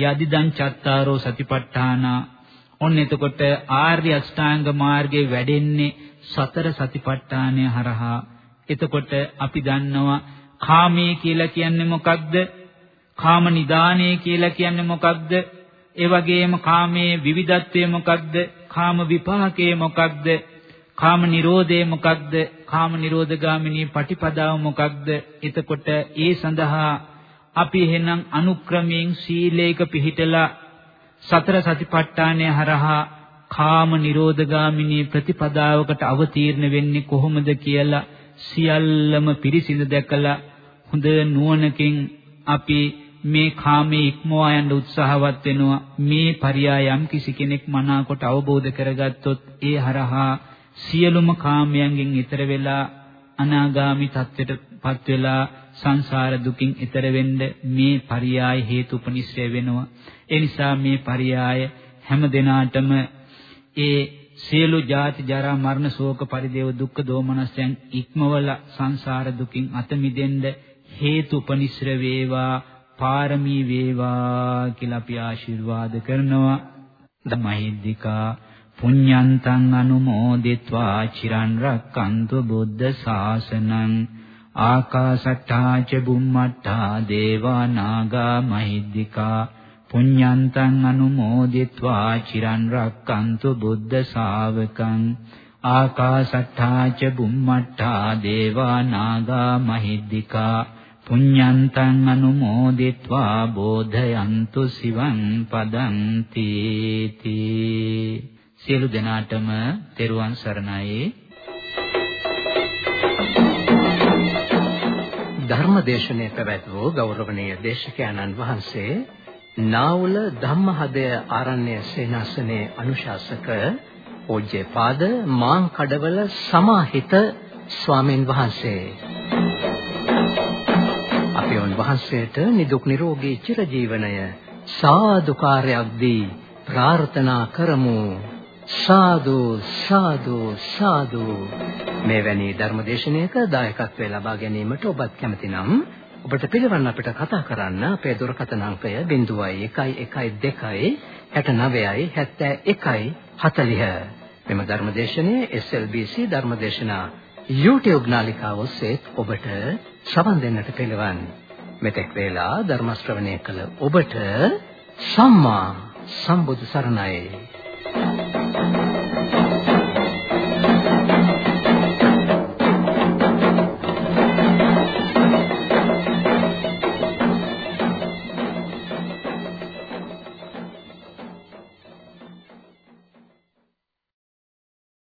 යදිදං චත්තාරෝ සතිපට්ඨානා. ඔන්න එතකොට ආර්ය අෂ්ටාංග මාර්ගයේ වැඩෙන්නේ සතර සතිපට්ඨානය හරහා. එතකොට අපි දන්නවා කාමයේ කියලා කියන්නේ මොකක්ද? කාම නිදානේ කියලා කියන්නේ මොකක්ද? ඒ වගේම කාමයේ විවිධත්වය මොකක්ද කාම විපාකයේ මොකක්ද කාම නිරෝධය මොකක්ද කාම නිරෝධගාමිනී පටිපදාව මොකක්ද එතකොට ඒ සඳහා අපි එහෙනම් අනුක්‍රමයෙන් සීලයක පිහිටලා සතර සතිපට්ඨානය හරහා කාම නිරෝධගාමිනී ප්‍රතිපදාවකට අවතීර්ණ වෙන්නේ කොහොමද කියලා සියල්ලම පිරිසිදු දැකලා හොඳ නුවණකින් අපි මේ කාමයේ ඉක්මවා යන්න උත්සාහවත් වෙනවා. මේ පරියායම් කිසි කෙනෙක් මනාකොට අවබෝධ කරගත්තොත් ඒ හරහා සියලුම කාමයන්ගෙන් ඈතර වෙලා අනාගාමි තත්ත්වයටපත් වෙලා සංසාර දුකින් ඈතර වෙන්න මේ පරියාය හේතුපනිශ්‍රය වෙනවා. ඒ නිසා මේ පරියාය හැම දිනාටම ඒ සියලු ජාති ජරා මරණ ශෝක පරිදේව දුක්ඛ දෝමනස්යන් ඉක්මවල සංසාර දුකින් අත මිදෙන්න හේතු උපනිශ්‍ර වේවා. පාරමී වේවා කියලා අපි ආශිර්වාද කරනවා. ධම්මහිද්దికා පුඤ්ඤන්තං අනුමෝදිत्वा චිරන් රක්කන්තු බුද්ධ ශාසනං. ආකාශට්ටා ච බුම්මට්ටා දේවා නාග මහිද්దికා පුඤ්ඤන්තං අනුමෝදිत्वा චිරන් රක්කන්තු බුද්ධ ශාවකං. ආකාශට්ටා ච බුම්මට්ටා දේවා නාග මහිද්దికා පුඤ්ඤන්තං අනුමෝදිත්වා බෝධයන්තු සිවං පදං තීති සියලු දෙනාටම තෙරුවන් සරණයි. ධර්මදේශනයේ පැවැත් වූ ගෞරවනීය දේශකයන්න් වහන්සේ නාවුල ධම්මහදය ආරණ්‍ය සේනාසනයේ අනුශාසක පූජ්‍යපාද මාංකඩවල සමාහිත ස්වාමින් වහන්සේ. අපි වහන්සේට නිදුක් නිරෝගී චිරජීවනය සාදුකාරයක් දී ප්‍රාර්ථනා කරමු. සාදු සාදු සාදු. මෙවැනි ධර්මදේශනයක දායකත්වය ලබා ගැනීමට ඔබත් කැමති නම් ඔබට පිළිවන් අපිට කතා කරන්න අපේ දුරකථන අංකය 0112 69යි 71යි 40 මෙම ධර්මදේශනයේ SLBC ධර්මදේශනා YouTube නාලිකාව ඔස්සේ ඔබට සමන් දෙන්නට පිළිවන්. මෙතෙක් වේලා ධර්ම ශ්‍රවණය කළ ඔබට සම්මා සම්බුදු සරණයි. Thank you.